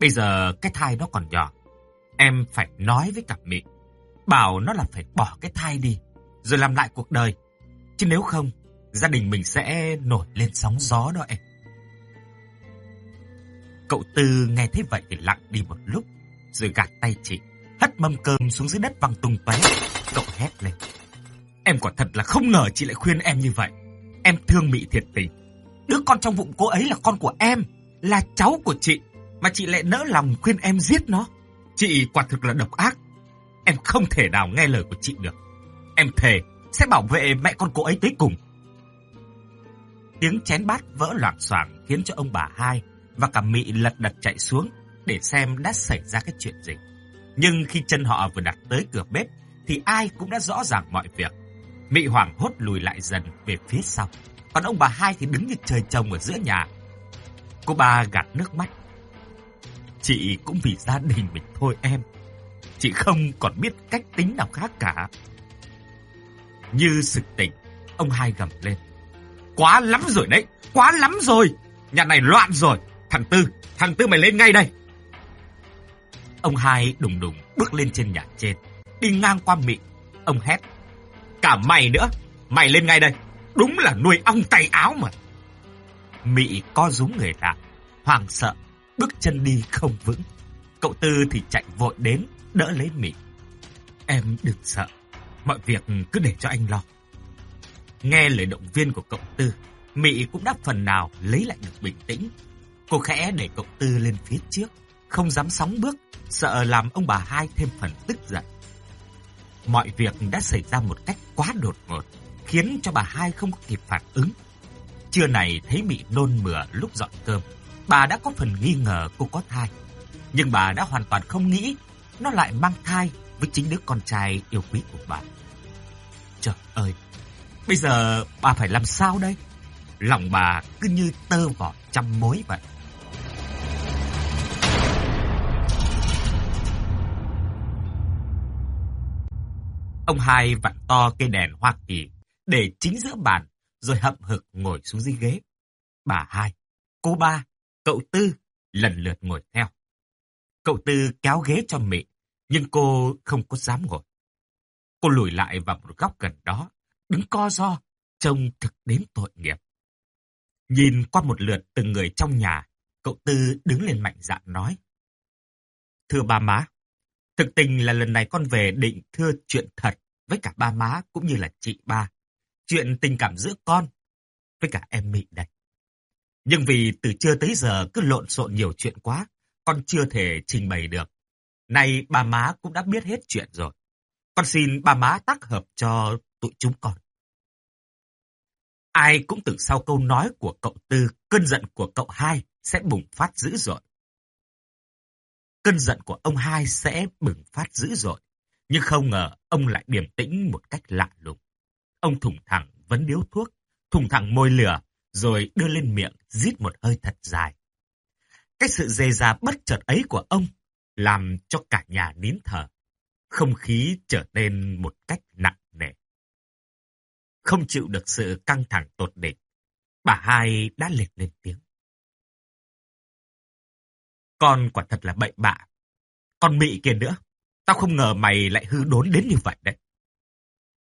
Bây giờ cái thai nó còn nhỏ. Em phải nói với cả Mị. Bảo nó là phải bỏ cái thai đi. Rồi làm lại cuộc đời. Chứ nếu không, gia đình mình sẽ nổi lên sóng gió đó em. Cậu Tư nghe thấy vậy thì lặng đi một lúc. Rồi gạt tay chị. Hất mâm cơm xuống dưới đất văng tung tóe. Cậu hét lên. Em quả thật là không ngờ chị lại khuyên em như vậy. Em thương Mị thiệt tình. Đứa con trong bụng cô ấy là con của em, là cháu của chị, mà chị lại nỡ lòng khuyên em giết nó. Chị quả thực là độc ác. Em không thể nào nghe lời của chị được. Em thề sẽ bảo vệ mẹ con cô ấy tới cùng. Tiếng chén bát vỡ loạn xoảng khiến cho ông bà hai và cả Mị lật đật chạy xuống để xem đã xảy ra cái chuyện gì. Nhưng khi chân họ vừa đặt tới cửa bếp thì ai cũng đã rõ ràng mọi việc. Mị hoảng hốt lùi lại dần về phía sau. Còn ông bà hai thì đứng như trời trồng ở giữa nhà. Cô ba gạt nước mắt. Chị cũng vì gia đình mình thôi em. Chị không còn biết cách tính nào khác cả. Như sực tỉnh, ông hai gầm lên. Quá lắm rồi đấy, quá lắm rồi. Nhà này loạn rồi. Thằng Tư, thằng Tư mày lên ngay đây. Ông hai đùng đùng bước lên trên nhà trên, đi ngang qua mị. Ông hét. Cả mày nữa, mày lên ngay đây. Đúng là nuôi ong tay áo mà. Mị co rúm người lại, hoàng sợ, bước chân đi không vững. Cậu Tư thì chạy vội đến, đỡ lấy Mị. Em đừng sợ, mọi việc cứ để cho anh lo. Nghe lời động viên của cậu Tư, Mị cũng đáp phần nào lấy lại được bình tĩnh. Cô khẽ để cậu Tư lên phía trước, không dám sóng bước, sợ làm ông bà hai thêm phần tức giận. Mọi việc đã xảy ra một cách quá đột ngột, khiến cho bà hai không kịp phản ứng. Trưa này thấy bị nôn mửa lúc dọn cơm, bà đã có phần nghi ngờ cô có thai. Nhưng bà đã hoàn toàn không nghĩ nó lại mang thai với chính đứa con trai yêu quý của bà. Trời ơi, bây giờ bà phải làm sao đây? Lòng bà cứ như tơ vỏ trăm mối vậy. Ông hai vặn to cây đèn Hoa Kỳ để chính giữa bàn, rồi hậm hực ngồi xuống dưới ghế. Bà hai, cô ba, cậu tư lần lượt ngồi theo. Cậu tư kéo ghế cho mị, nhưng cô không có dám ngồi. Cô lùi lại vào một góc gần đó, đứng co ro, trông thực đến tội nghiệp. Nhìn qua một lượt từng người trong nhà, cậu tư đứng lên mạnh dạn nói. Thưa ba má, thực tình là lần này con về định thưa chuyện thật với cả ba má cũng như là chị ba. Chuyện tình cảm giữa con với cả em Mị đây. Nhưng vì từ trưa tới giờ cứ lộn xộn nhiều chuyện quá, con chưa thể trình bày được. Nay ba má cũng đã biết hết chuyện rồi. Con xin ba má tác hợp cho tụi chúng con. Ai cũng tưởng sau câu nói của cậu Tư, cơn giận của cậu hai sẽ bùng phát dữ dội. Cơn giận của ông hai sẽ bùng phát dữ dội. Nhưng không ngờ ông lại điềm tĩnh một cách lạ lùng. Ông thủng thẳng vấn điếu thuốc, thủng thẳng môi lửa, rồi đưa lên miệng rít một hơi thật dài. Cái sự dề ra bất chợt ấy của ông làm cho cả nhà nín thở. Không khí trở nên một cách nặng nề. Không chịu được sự căng thẳng tột đỉnh, bà hai đã liệt lên tiếng. Con quả thật là bậy bạ. Con bị kia nữa. Tao không ngờ mày lại hư đốn đến như vậy đấy.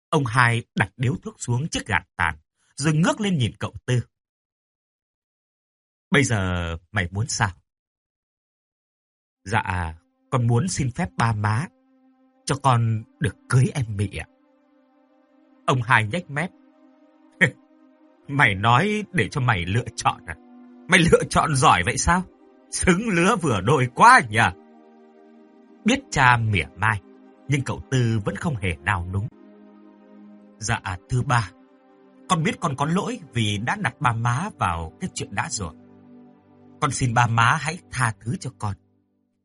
Ông hai đặt điếu thuốc xuống chiếc gạt tàn, rồi ngước lên nhìn cậu Tư. Bây giờ mày muốn sao? Dạ, con muốn xin phép ba má cho con được cưới em Mị ạ. Ông hai nhếch mép. *laughs* mày nói để cho mày lựa chọn à? Mày lựa chọn giỏi vậy sao? Xứng lứa vừa đôi quá nhỉ? Biết cha mỉa mai, nhưng cậu Tư vẫn không hề nào núng. Dạ thứ ba, con biết con có lỗi vì đã đặt ba má vào cái chuyện đã rồi. Con xin ba má hãy tha thứ cho con.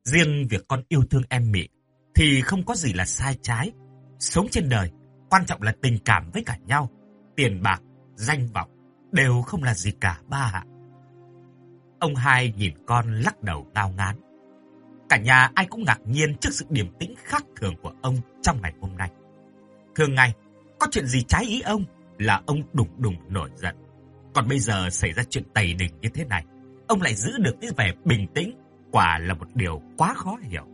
Riêng việc con yêu thương em Mỹ thì không có gì là sai trái. Sống trên đời, quan trọng là tình cảm với cả nhau. Tiền bạc, danh vọng đều không là gì cả ba ạ. Ông hai nhìn con lắc đầu ngao ngán. Cả nhà ai cũng ngạc nhiên trước sự điềm tĩnh khác thường của ông trong ngày hôm nay. Thường ngày, có chuyện gì trái ý ông là ông đùng đùng nổi giận. Còn bây giờ xảy ra chuyện tày đình như thế này, ông lại giữ được cái vẻ bình tĩnh, quả là một điều quá khó hiểu.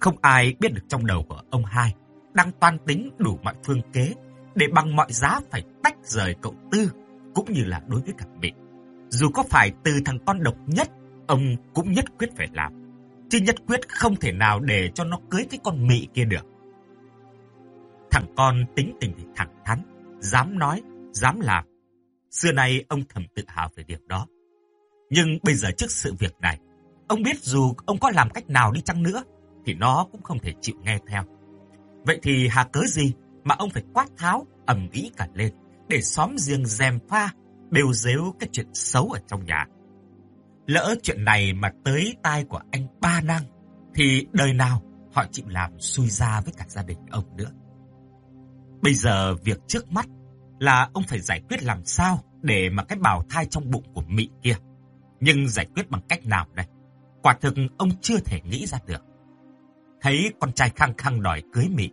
Không ai biết được trong đầu của ông hai đang toan tính đủ mọi phương kế để bằng mọi giá phải tách rời cậu Tư cũng như là đối với cả mình. Dù có phải từ thằng con độc nhất, ông cũng nhất quyết phải làm. Chứ nhất quyết không thể nào để cho nó cưới cái con mị kia được. Thằng con tính tình thì thẳng thắn, dám nói, dám làm. Xưa nay ông thầm tự hào về điều đó. Nhưng bây giờ trước sự việc này, ông biết dù ông có làm cách nào đi chăng nữa, thì nó cũng không thể chịu nghe theo. Vậy thì hà cớ gì mà ông phải quát tháo, ầm ĩ cả lên, để xóm riêng dèm pha, đều dếu cái chuyện xấu ở trong nhà. Lỡ chuyện này mà tới tai của anh ba năng, thì đời nào họ chịu làm xui ra với cả gia đình ông nữa. Bây giờ việc trước mắt là ông phải giải quyết làm sao để mà cái bào thai trong bụng của Mị kia. Nhưng giải quyết bằng cách nào đây? Quả thực ông chưa thể nghĩ ra được. Thấy con trai khăng khăng đòi cưới Mị,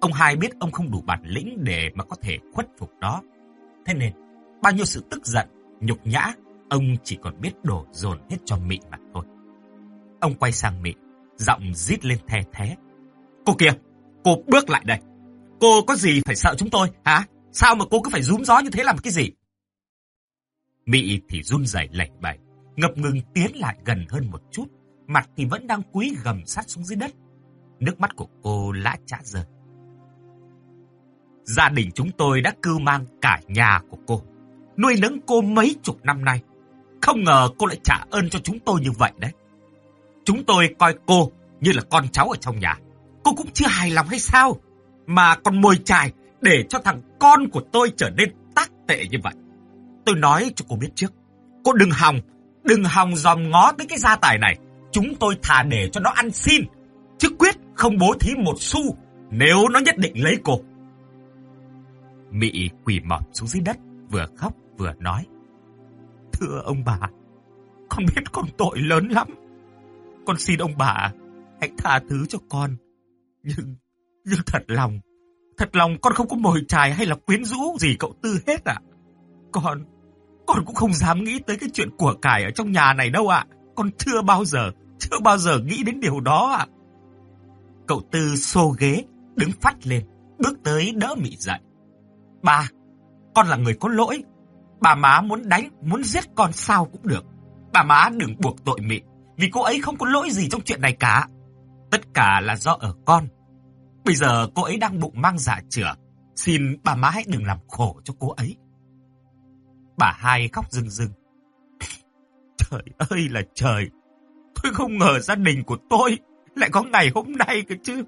ông hai biết ông không đủ bản lĩnh để mà có thể khuất phục đó. Thế nên, bao nhiêu sự tức giận, nhục nhã, ông chỉ còn biết đổ dồn hết cho Mị mà thôi. Ông quay sang Mị, giọng rít lên the thế. Cô kia, cô bước lại đây. Cô có gì phải sợ chúng tôi, hả? Sao mà cô cứ phải rúm gió như thế làm cái gì? Mị thì run rẩy lẩy bẩy, ngập ngừng tiến lại gần hơn một chút, mặt thì vẫn đang cúi gầm sát xuống dưới đất. Nước mắt của cô lã chã rơi. Gia đình chúng tôi đã cưu mang cả nhà của cô, nuôi nấng cô mấy chục năm nay. Không ngờ cô lại trả ơn cho chúng tôi như vậy đấy. Chúng tôi coi cô như là con cháu ở trong nhà. Cô cũng chưa hài lòng hay sao? mà còn mồi chài để cho thằng con của tôi trở nên tác tệ như vậy. Tôi nói cho cô biết trước, cô đừng hòng, đừng hòng dòm ngó tới cái gia tài này. Chúng tôi thà để cho nó ăn xin, chứ quyết không bố thí một xu nếu nó nhất định lấy cô. mỹ quỳ mọp xuống dưới đất, vừa khóc vừa nói. Thưa ông bà, con biết con tội lớn lắm. Con xin ông bà, hãy tha thứ cho con. Nhưng nhưng thật lòng, thật lòng con không có mồi chài hay là quyến rũ gì cậu Tư hết ạ. Con, con cũng không dám nghĩ tới cái chuyện của cải ở trong nhà này đâu ạ. Con chưa bao giờ, chưa bao giờ nghĩ đến điều đó ạ. Cậu Tư xô ghế, đứng phát lên, bước tới đỡ Mị dậy. Ba, con là người có lỗi. Bà má muốn đánh, muốn giết con sao cũng được. Bà má đừng buộc tội Mị, vì cô ấy không có lỗi gì trong chuyện này cả. Tất cả là do ở con. Bây giờ cô ấy đang bụng mang dạ chữa. Xin bà má hãy đừng làm khổ cho cô ấy. Bà hai khóc rưng rưng. *laughs* Trời ơi là trời. Tôi không ngờ gia đình của tôi lại có ngày hôm nay cơ chứ.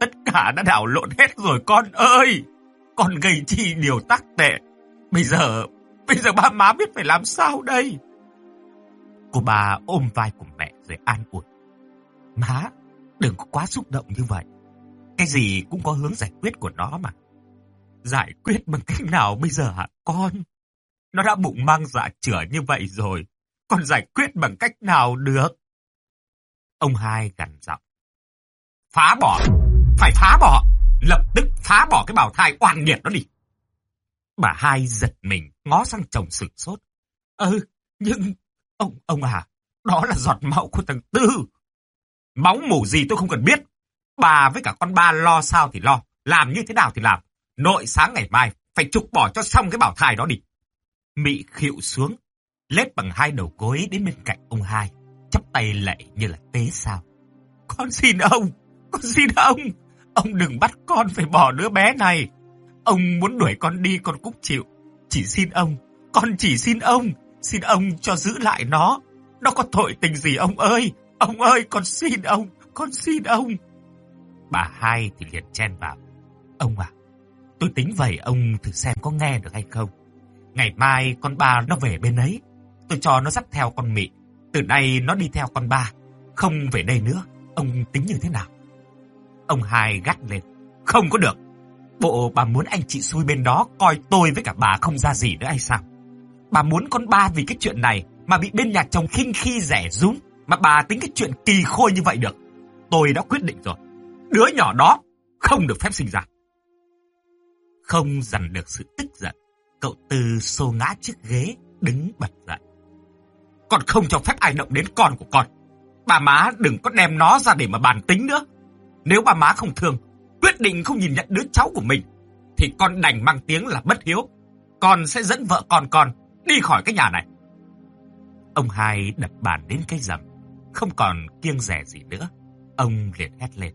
Tất cả đã đảo lộn hết rồi con ơi. Con gây chi điều tác tệ. Bây giờ, bây giờ ba má biết phải làm sao đây? Cô bà ôm vai của mẹ rồi an ủi. Má, đừng có quá xúc động như vậy. Cái gì cũng có hướng giải quyết của nó mà. Giải quyết bằng cách nào bây giờ hả con? Nó đã bụng mang dạ chửa như vậy rồi. Còn giải quyết bằng cách nào được? Ông hai gằn giọng. Phá bỏ! Phải phá bỏ! Lập tức phá bỏ cái bào thai oan nghiệt đó đi! Bà hai giật mình, ngó sang chồng sửng sốt. Ừ, nhưng... Ông, ông à, đó là giọt máu của thằng Tư. Máu mủ gì tôi không cần biết. Bà với cả con ba lo sao thì lo, làm như thế nào thì làm. Nội sáng ngày mai, phải trục bỏ cho xong cái bảo thai đó đi. Mị khịu xuống, lết bằng hai đầu gối đến bên cạnh ông hai, chắp tay lạy như là tế sao. Con xin ông, con xin ông, ông đừng bắt con phải bỏ đứa bé này. Ông muốn đuổi con đi con cũng chịu. Chỉ xin ông, con chỉ xin ông, xin ông cho giữ lại nó. Nó có tội tình gì ông ơi, ông ơi con xin ông, con xin ông. Bà hai thì liền chen vào. Ông à, tôi tính vậy ông thử xem có nghe được hay không. Ngày mai con ba nó về bên ấy, tôi cho nó dắt theo con mị. Từ nay nó đi theo con ba, không về đây nữa. Ông tính như thế nào? Ông hai gắt lên. Không có được. Bộ bà muốn anh chị xui bên đó coi tôi với cả bà không ra gì nữa hay sao? Bà muốn con ba vì cái chuyện này mà bị bên nhà chồng khinh khi rẻ rúng mà bà tính cái chuyện kỳ khôi như vậy được. Tôi đã quyết định rồi. Đứa nhỏ đó không được phép sinh ra. Không dằn được sự tức giận, cậu Tư xô ngã chiếc ghế, đứng bật dậy. Con không cho phép ai động đến con của con. Bà má đừng có đem nó ra để mà bàn tính nữa. Nếu bà má không thương, quyết định không nhìn nhận đứa cháu của mình, thì con đành mang tiếng là bất hiếu. Con sẽ dẫn vợ con con đi khỏi cái nhà này. Ông hai đập bàn đến cái rầm, không còn kiêng rẻ gì nữa. Ông liền hét lên.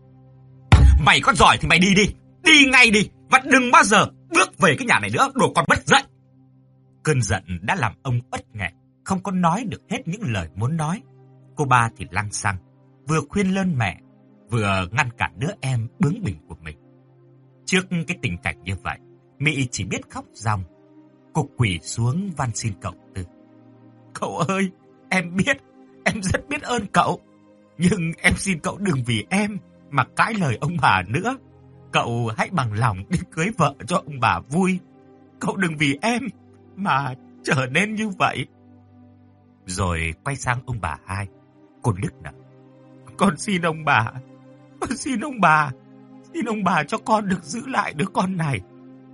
Mày có giỏi thì mày đi đi, đi ngay đi, và đừng bao giờ bước về cái nhà này nữa, đồ con bất dậy. Cơn giận đã làm ông ất nghẹn, không có nói được hết những lời muốn nói. Cô ba thì lăng xăng, vừa khuyên lơn mẹ, vừa ngăn cản đứa em bướng bỉnh của mình. Trước cái tình cảnh như vậy, Mỹ chỉ biết khóc ròng. Cô quỳ xuống van xin cậu Tư. Cậu ơi, em biết, em rất biết ơn cậu. Nhưng em xin cậu đừng vì em mà cãi lời ông bà nữa. Cậu hãy bằng lòng đi cưới vợ cho ông bà vui. Cậu đừng vì em mà trở nên như vậy. Rồi quay sang ông bà hai, cô nức nở. Con xin ông bà, xin ông bà, xin ông bà cho con được giữ lại đứa con này.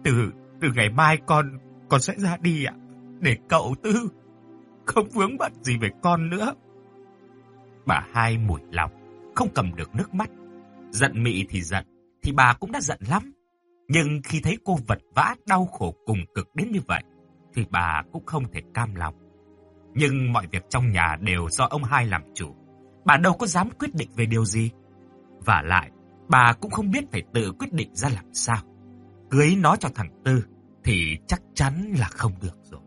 Từ từ ngày mai con con sẽ ra đi ạ, để cậu tư không vướng bận gì về con nữa. Bà hai mủi lòng, không cầm được nước mắt. Giận mị thì giận, thì bà cũng đã giận lắm. Nhưng khi thấy cô vật vã đau khổ cùng cực đến như vậy, thì bà cũng không thể cam lòng. Nhưng mọi việc trong nhà đều do ông hai làm chủ. Bà đâu có dám quyết định về điều gì. Và lại, bà cũng không biết phải tự quyết định ra làm sao. Cưới nó cho thằng Tư thì chắc chắn là không được rồi.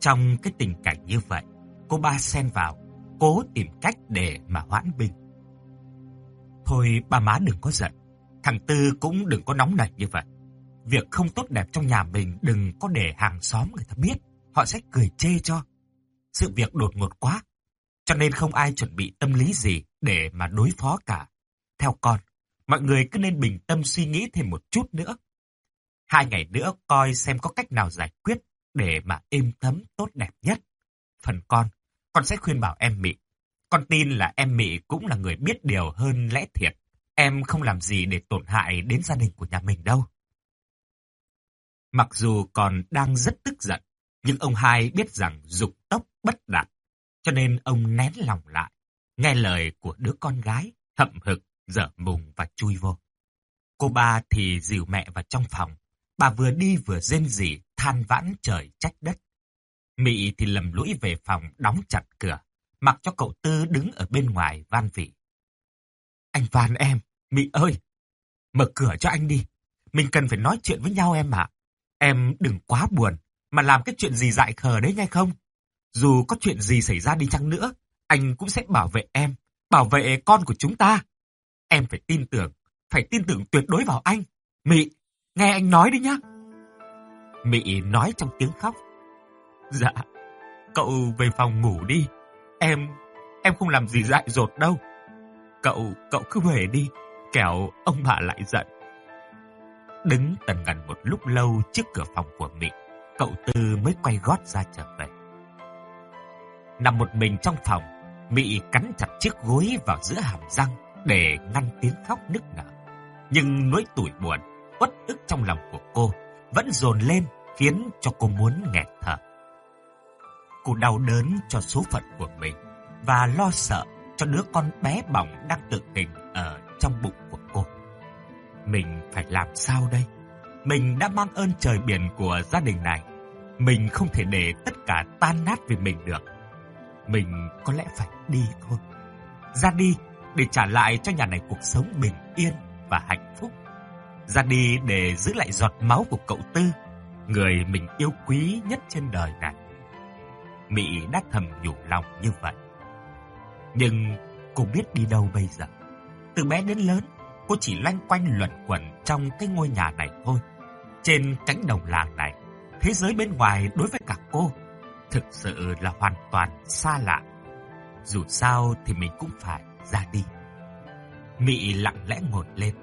Trong cái tình cảnh như vậy, cô ba xen vào, cố tìm cách để mà hoãn binh. Thôi ba má đừng có giận, thằng Tư cũng đừng có nóng nảy như vậy. Việc không tốt đẹp trong nhà mình đừng có để hàng xóm người ta biết, họ sẽ cười chê cho. Sự việc đột ngột quá, cho nên không ai chuẩn bị tâm lý gì để mà đối phó cả. Theo con, mọi người cứ nên bình tâm suy nghĩ thêm một chút nữa. Hai ngày nữa coi xem có cách nào giải quyết để mà êm thấm tốt đẹp nhất. Phần con, con sẽ khuyên bảo em Mị. Con tin là em Mị cũng là người biết điều hơn lẽ thiệt. Em không làm gì để tổn hại đến gia đình của nhà mình đâu. Mặc dù còn đang rất tức giận, nhưng ông hai biết rằng dục tốc bất đạt, cho nên ông nén lòng lại, nghe lời của đứa con gái, hậm hực, dở mùng và chui vô. Cô ba thì dìu mẹ vào trong phòng, bà vừa đi vừa rên rỉ, than vãn trời trách đất. Mị thì lầm lũi về phòng đóng chặt cửa, mặc cho cậu Tư đứng ở bên ngoài van vỉ. Anh van em, Mị ơi, mở cửa cho anh đi, mình cần phải nói chuyện với nhau em ạ. Em đừng quá buồn, mà làm cái chuyện gì dại khờ đấy nghe không? Dù có chuyện gì xảy ra đi chăng nữa, anh cũng sẽ bảo vệ em, bảo vệ con của chúng ta. Em phải tin tưởng, phải tin tưởng tuyệt đối vào anh. Mị, nghe anh nói đi nhá. Mị nói trong tiếng khóc. Dạ, cậu về phòng ngủ đi. Em, em không làm gì dại dột đâu. Cậu, cậu cứ về đi, kẻo ông bà lại giận. Đứng tần ngần một lúc lâu trước cửa phòng của Mị, cậu Tư mới quay gót ra trở về. Nằm một mình trong phòng, Mị cắn chặt chiếc gối vào giữa hàm răng để ngăn tiếng khóc nức nở. Nhưng nỗi tủi buồn, uất ức trong lòng của cô vẫn dồn lên khiến cho cô muốn nghẹt thở. Cô đau đớn cho số phận của mình và lo sợ cho đứa con bé bỏng đang tự tình ở trong bụng của cô. Mình phải làm sao đây? Mình đã mang ơn trời biển của gia đình này. Mình không thể để tất cả tan nát vì mình được. Mình có lẽ phải đi thôi. Ra đi để trả lại cho nhà này cuộc sống bình yên và hạnh phúc. Ra đi để giữ lại giọt máu của cậu Tư, người mình yêu quý nhất trên đời này. Mỹ đã thầm nhủ lòng như vậy. Nhưng cô biết đi đâu bây giờ. Từ bé đến lớn, cô chỉ loanh quanh luẩn quẩn trong cái ngôi nhà này thôi. Trên cánh đồng làng này, thế giới bên ngoài đối với cả cô thực sự là hoàn toàn xa lạ. Dù sao thì mình cũng phải ra đi. Mị lặng lẽ ngồi lên,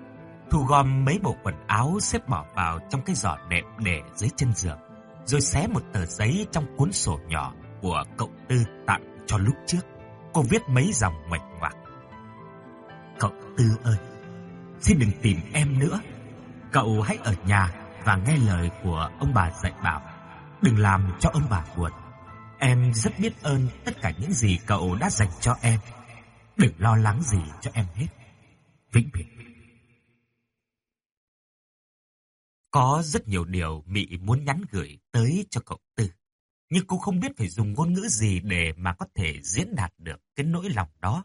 thu gom mấy bộ quần áo xếp bỏ vào trong cái giỏ nệm để dưới chân giường, rồi xé một tờ giấy trong cuốn sổ nhỏ của cậu Tư tặng cho lúc trước. Cô viết mấy dòng ngoạch ngoạc. Cậu Tư ơi, xin đừng tìm em nữa. Cậu hãy ở nhà và nghe lời của ông bà dạy bảo. Đừng làm cho ông bà buồn. Em rất biết ơn tất cả những gì cậu đã dành cho em. Đừng lo lắng gì cho em hết. Vĩnh biệt. Có rất nhiều điều Mị muốn nhắn gửi tới cho cậu Tư. Nhưng cô không biết phải dùng ngôn ngữ gì để mà có thể diễn đạt được cái nỗi lòng đó.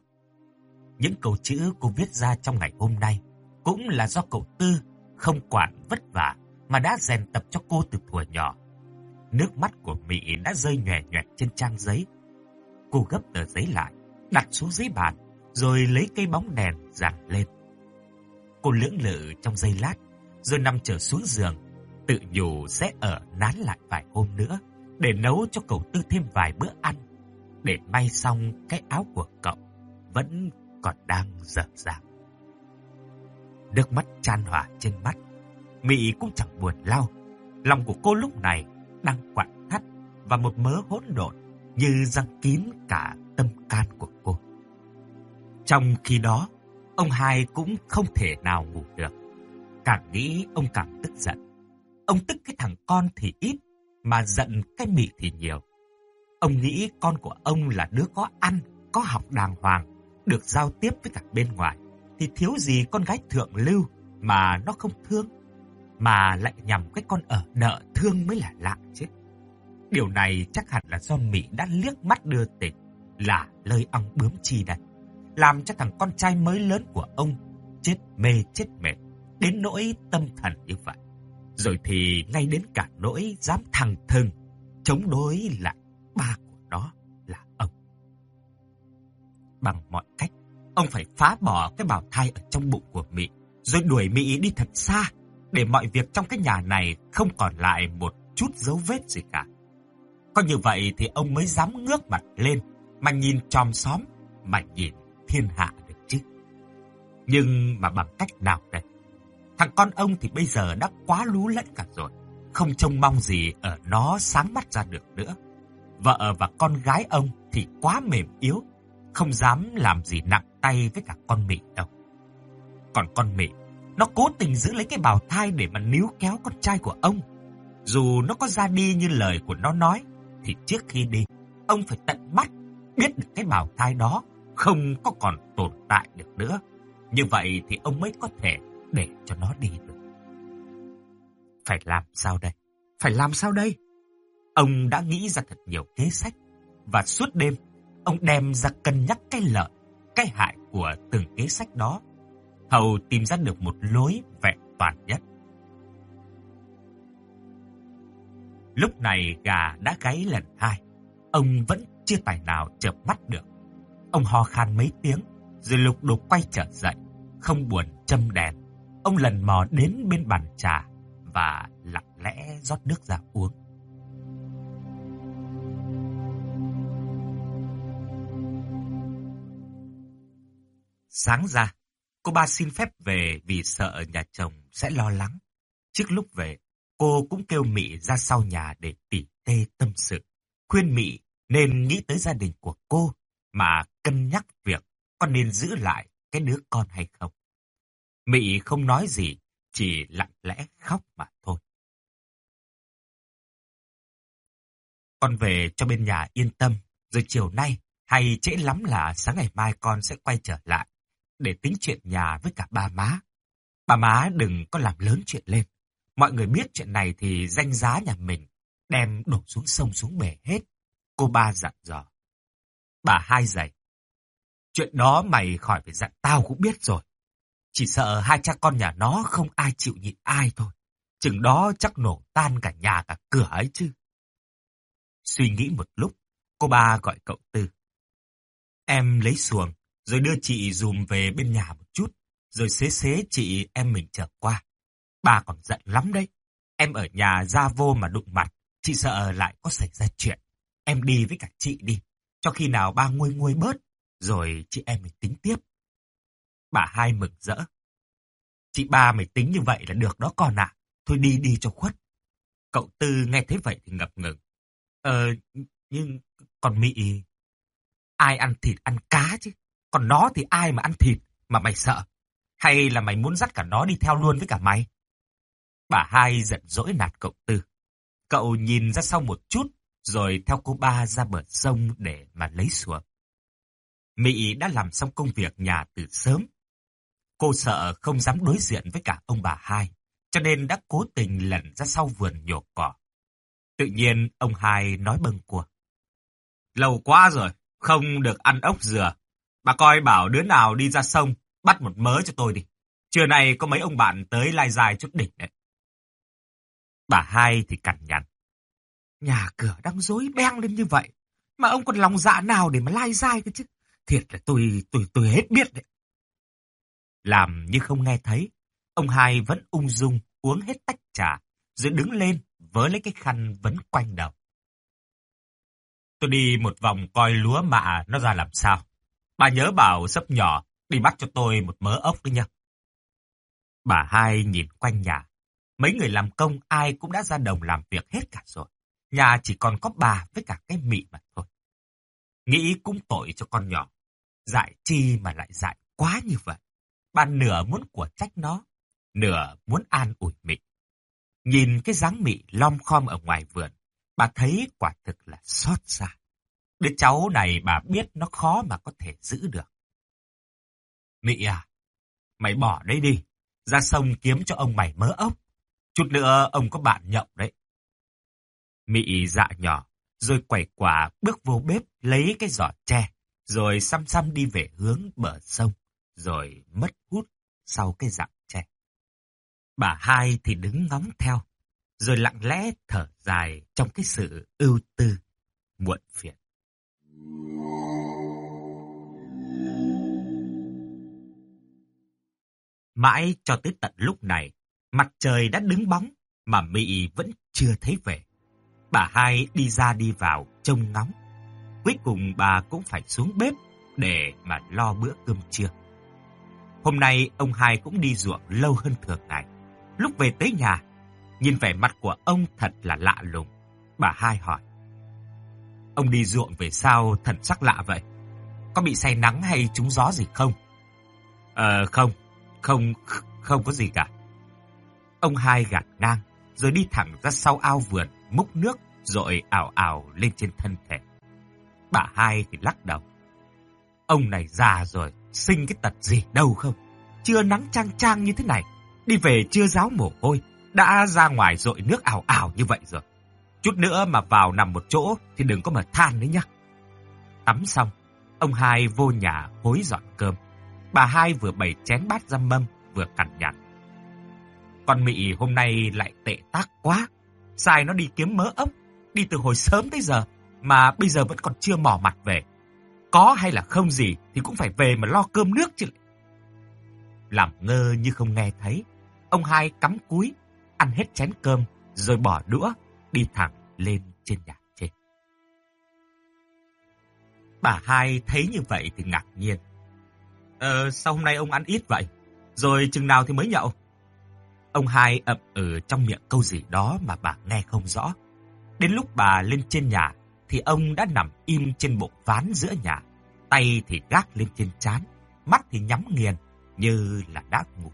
Những câu chữ cô viết ra trong ngày hôm nay cũng là do cậu Tư không quản vất vả mà đã rèn tập cho cô từ thuở nhỏ. Nước mắt của Mỹ đã rơi nhòe nhòe trên trang giấy. Cô gấp tờ giấy lại, đặt xuống dưới bàn, rồi lấy cây bóng đèn dàn lên. Cô lưỡng lự trong giây lát, rồi nằm trở xuống giường, tự nhủ sẽ ở nán lại vài hôm nữa để nấu cho cậu Tư thêm vài bữa ăn, để may xong cái áo của cậu vẫn còn đang dở dàng. Nước mắt chan hòa trên mắt, Mỹ cũng chẳng buồn lau. Lòng của cô lúc này đang quặn thắt và một mớ hỗn độn như răng kín cả tâm can của cô. Trong khi đó, ông hai cũng không thể nào ngủ được. Càng nghĩ ông càng tức giận. Ông tức cái thằng con thì ít, mà giận cái mị thì nhiều. Ông nghĩ con của ông là đứa có ăn, có học đàng hoàng, được giao tiếp với cả bên ngoài, thì thiếu gì con gái thượng lưu mà nó không thương, mà lại nhằm cái con ở nợ thương mới là lạ chứ. Điều này chắc hẳn là do Mỹ đã liếc mắt đưa tình, là lời ong bướm chi đây, làm cho thằng con trai mới lớn của ông chết mê chết mệt, đến nỗi tâm thần như vậy. Rồi thì ngay đến cả nỗi dám thằng thừng chống đối lại ba của nó là ông. Bằng mọi cách, ông phải phá bỏ cái bào thai ở trong bụng của Mỹ, rồi đuổi Mỹ đi thật xa, để mọi việc trong cái nhà này không còn lại một chút dấu vết gì cả. Có như vậy thì ông mới dám ngước mặt lên, mà nhìn tròm xóm, mà nhìn thiên hạ được chứ. Nhưng mà bằng cách nào đây? Thằng con ông thì bây giờ đã quá lú lẫn cả rồi, không trông mong gì ở nó sáng mắt ra được nữa. Vợ và con gái ông thì quá mềm yếu, không dám làm gì nặng tay với cả con mị đâu. Còn con mị, nó cố tình giữ lấy cái bào thai để mà níu kéo con trai của ông. Dù nó có ra đi như lời của nó nói, thì trước khi đi, ông phải tận mắt biết được cái bào thai đó không có còn tồn tại được nữa. Như vậy thì ông mới có thể để cho nó đi được. Phải làm sao đây? Phải làm sao đây? Ông đã nghĩ ra thật nhiều kế sách và suốt đêm ông đem ra cân nhắc cái lợi, cái hại của từng kế sách đó, hầu tìm ra được một lối vẹn toàn nhất. Lúc này gà đã gáy lần hai, ông vẫn chưa tài nào chợp mắt được. Ông ho khan mấy tiếng, rồi lục đục quay trở dậy, không buồn châm đèn. Ông lần mò đến bên bàn trà và lặng lẽ rót nước ra uống. Sáng ra, cô ba xin phép về vì sợ nhà chồng sẽ lo lắng. Trước lúc về, cô cũng kêu Mị ra sau nhà để tỉ tê tâm sự. Khuyên Mị nên nghĩ tới gia đình của cô mà cân nhắc việc có nên giữ lại cái đứa con hay không. Mị không nói gì, chỉ lặng lẽ khóc mà thôi. Con về cho bên nhà yên tâm, rồi chiều nay hay trễ lắm là sáng ngày mai con sẽ quay trở lại để tính chuyện nhà với cả ba má. Ba má đừng có làm lớn chuyện lên. Mọi người biết chuyện này thì danh giá nhà mình đem đổ xuống sông xuống bể hết. Cô ba dặn dò. Bà hai dạy. Chuyện đó mày khỏi phải dặn tao cũng biết rồi. Chỉ sợ hai cha con nhà nó không ai chịu nhịn ai thôi. Chừng đó chắc nổ tan cả nhà cả cửa ấy chứ. Suy nghĩ một lúc, cô ba gọi cậu Tư. Em lấy xuồng, rồi đưa chị dùm về bên nhà một chút, rồi xế xế chị em mình trở qua. Bà còn giận lắm đấy. Em ở nhà ra vô mà đụng mặt, chị sợ lại có xảy ra chuyện. Em đi với cả chị đi, cho khi nào ba nguôi nguôi bớt, rồi chị em mình tính tiếp. Bà hai mừng rỡ. Chị ba mày tính như vậy là được đó con ạ. Thôi đi đi cho khuất. Cậu Tư nghe thấy vậy thì ngập ngừng. Ờ, nhưng còn Mỹ... Ai ăn thịt ăn cá chứ. Còn nó thì ai mà ăn thịt mà mày sợ. Hay là mày muốn dắt cả nó đi theo luôn với cả mày? Bà hai giận dỗi nạt cậu Tư. Cậu nhìn ra sau một chút, rồi theo cô ba ra bờ sông để mà lấy xuồng. Mỹ đã làm xong công việc nhà từ sớm. Cô sợ không dám đối diện với cả ông bà hai, cho nên đã cố tình lẩn ra sau vườn nhổ cỏ. Tự nhiên ông hai nói bâng cua. Lâu quá rồi, không được ăn ốc dừa. Bà coi bảo đứa nào đi ra sông, bắt một mớ cho tôi đi. Trưa nay có mấy ông bạn tới lai dài chút đỉnh đấy. Bà hai thì cằn nhằn. Nhà cửa đang rối beng lên như vậy, mà ông còn lòng dạ nào để mà lai dai cơ chứ. Thiệt là tôi, tôi, tôi hết biết đấy. Làm như không nghe thấy, ông hai vẫn ung dung uống hết tách trà, rồi đứng lên vớ lấy cái khăn vấn quanh đầu. Tôi đi một vòng coi lúa mạ nó ra làm sao. Bà nhớ bảo sấp nhỏ đi bắt cho tôi một mớ ốc đấy nha. Bà hai nhìn quanh nhà. Mấy người làm công ai cũng đã ra đồng làm việc hết cả rồi. Nhà chỉ còn có bà với cả cái mị mà thôi. Nghĩ cũng tội cho con nhỏ. Dại chi mà lại dại quá như vậy. Bà nửa muốn của trách nó, nửa muốn an ủi mị. Nhìn cái dáng mị lom khom ở ngoài vườn, bà thấy quả thực là xót xa. Đứa cháu này bà biết nó khó mà có thể giữ được. Mị à, mày bỏ đây đi, ra sông kiếm cho ông mày mớ ốc. Chút nữa ông có bạn nhậu đấy. Mị dạ nhỏ, rồi quẩy quả bước vô bếp lấy cái giỏ tre, rồi xăm xăm đi về hướng bờ sông, rồi mất hút sau cái dạng tre. Bà hai thì đứng ngóng theo, rồi lặng lẽ thở dài trong cái sự ưu tư, muộn phiền. Mãi cho tới tận lúc này, mặt trời đã đứng bóng mà Mỹ vẫn chưa thấy về. Bà hai đi ra đi vào trông ngóng. Cuối cùng bà cũng phải xuống bếp để mà lo bữa cơm trưa. Hôm nay ông hai cũng đi ruộng lâu hơn thường ngày. Lúc về tới nhà, nhìn vẻ mặt của ông thật là lạ lùng. Bà hai hỏi. Ông đi ruộng về sao thần sắc lạ vậy? Có bị say nắng hay trúng gió gì không? Ờ không, không, không có gì cả. Ông hai gạt ngang, rồi đi thẳng ra sau ao vườn, múc nước, rồi ảo ảo lên trên thân thể. Bà hai thì lắc đầu. Ông này già rồi, sinh cái tật gì đâu không? Chưa nắng trang trang như thế này, đi về chưa ráo mồ hôi, đã ra ngoài rội nước ảo ảo như vậy rồi. Chút nữa mà vào nằm một chỗ thì đừng có mà than đấy nhá. Tắm xong, ông hai vô nhà hối dọn cơm. Bà hai vừa bày chén bát răm mâm, vừa cằn nhằn. Con mị hôm nay lại tệ tác quá. Sai nó đi kiếm mớ ốc, đi từ hồi sớm tới giờ, mà bây giờ vẫn còn chưa mỏ mặt về. Có hay là không gì thì cũng phải về mà lo cơm nước chứ. Làm ngơ như không nghe thấy, ông hai cắm cúi, ăn hết chén cơm, rồi bỏ đũa, đi thẳng lên trên nhà trên. Bà hai thấy như vậy thì ngạc nhiên. Ờ, sao hôm nay ông ăn ít vậy? Rồi chừng nào thì mới nhậu? Ông hai ậm ừ trong miệng câu gì đó mà bà nghe không rõ. Đến lúc bà lên trên nhà, thì ông đã nằm im trên bộ ván giữa nhà, tay thì gác lên trên trán, mắt thì nhắm nghiền như là đã ngủ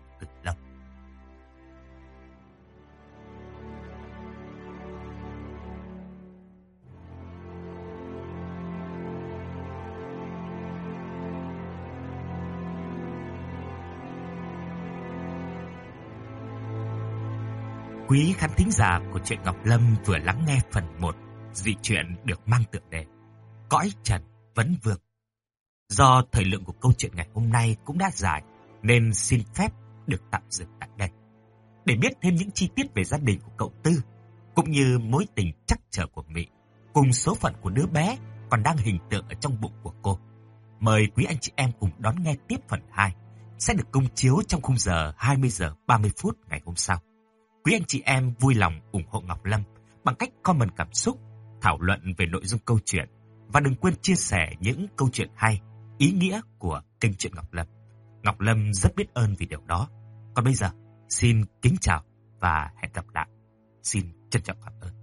Quý khán thính giả của truyện Ngọc Lâm vừa lắng nghe phần 1 dị truyện được mang tựa đề Cõi Trần Vấn Vương. Do thời lượng của câu chuyện ngày hôm nay cũng đã dài, nên xin phép được tạm dừng tại đây. Để biết thêm những chi tiết về gia đình của cậu Tư, cũng như mối tình chắc trở của Mỹ, cùng số phận của đứa bé còn đang hình tượng ở trong bụng của cô. Mời quý anh chị em cùng đón nghe tiếp phần 2, sẽ được công chiếu trong khung giờ 20 giờ 30 phút ngày hôm sau. Quý anh chị em vui lòng ủng hộ Ngọc Lâm bằng cách comment cảm xúc, thảo luận về nội dung câu chuyện và đừng quên chia sẻ những câu chuyện hay, ý nghĩa của kênh truyện Ngọc Lâm. Ngọc Lâm rất biết ơn vì điều đó. Còn bây giờ, xin kính chào và hẹn gặp lại. Xin trân trọng cảm ơn.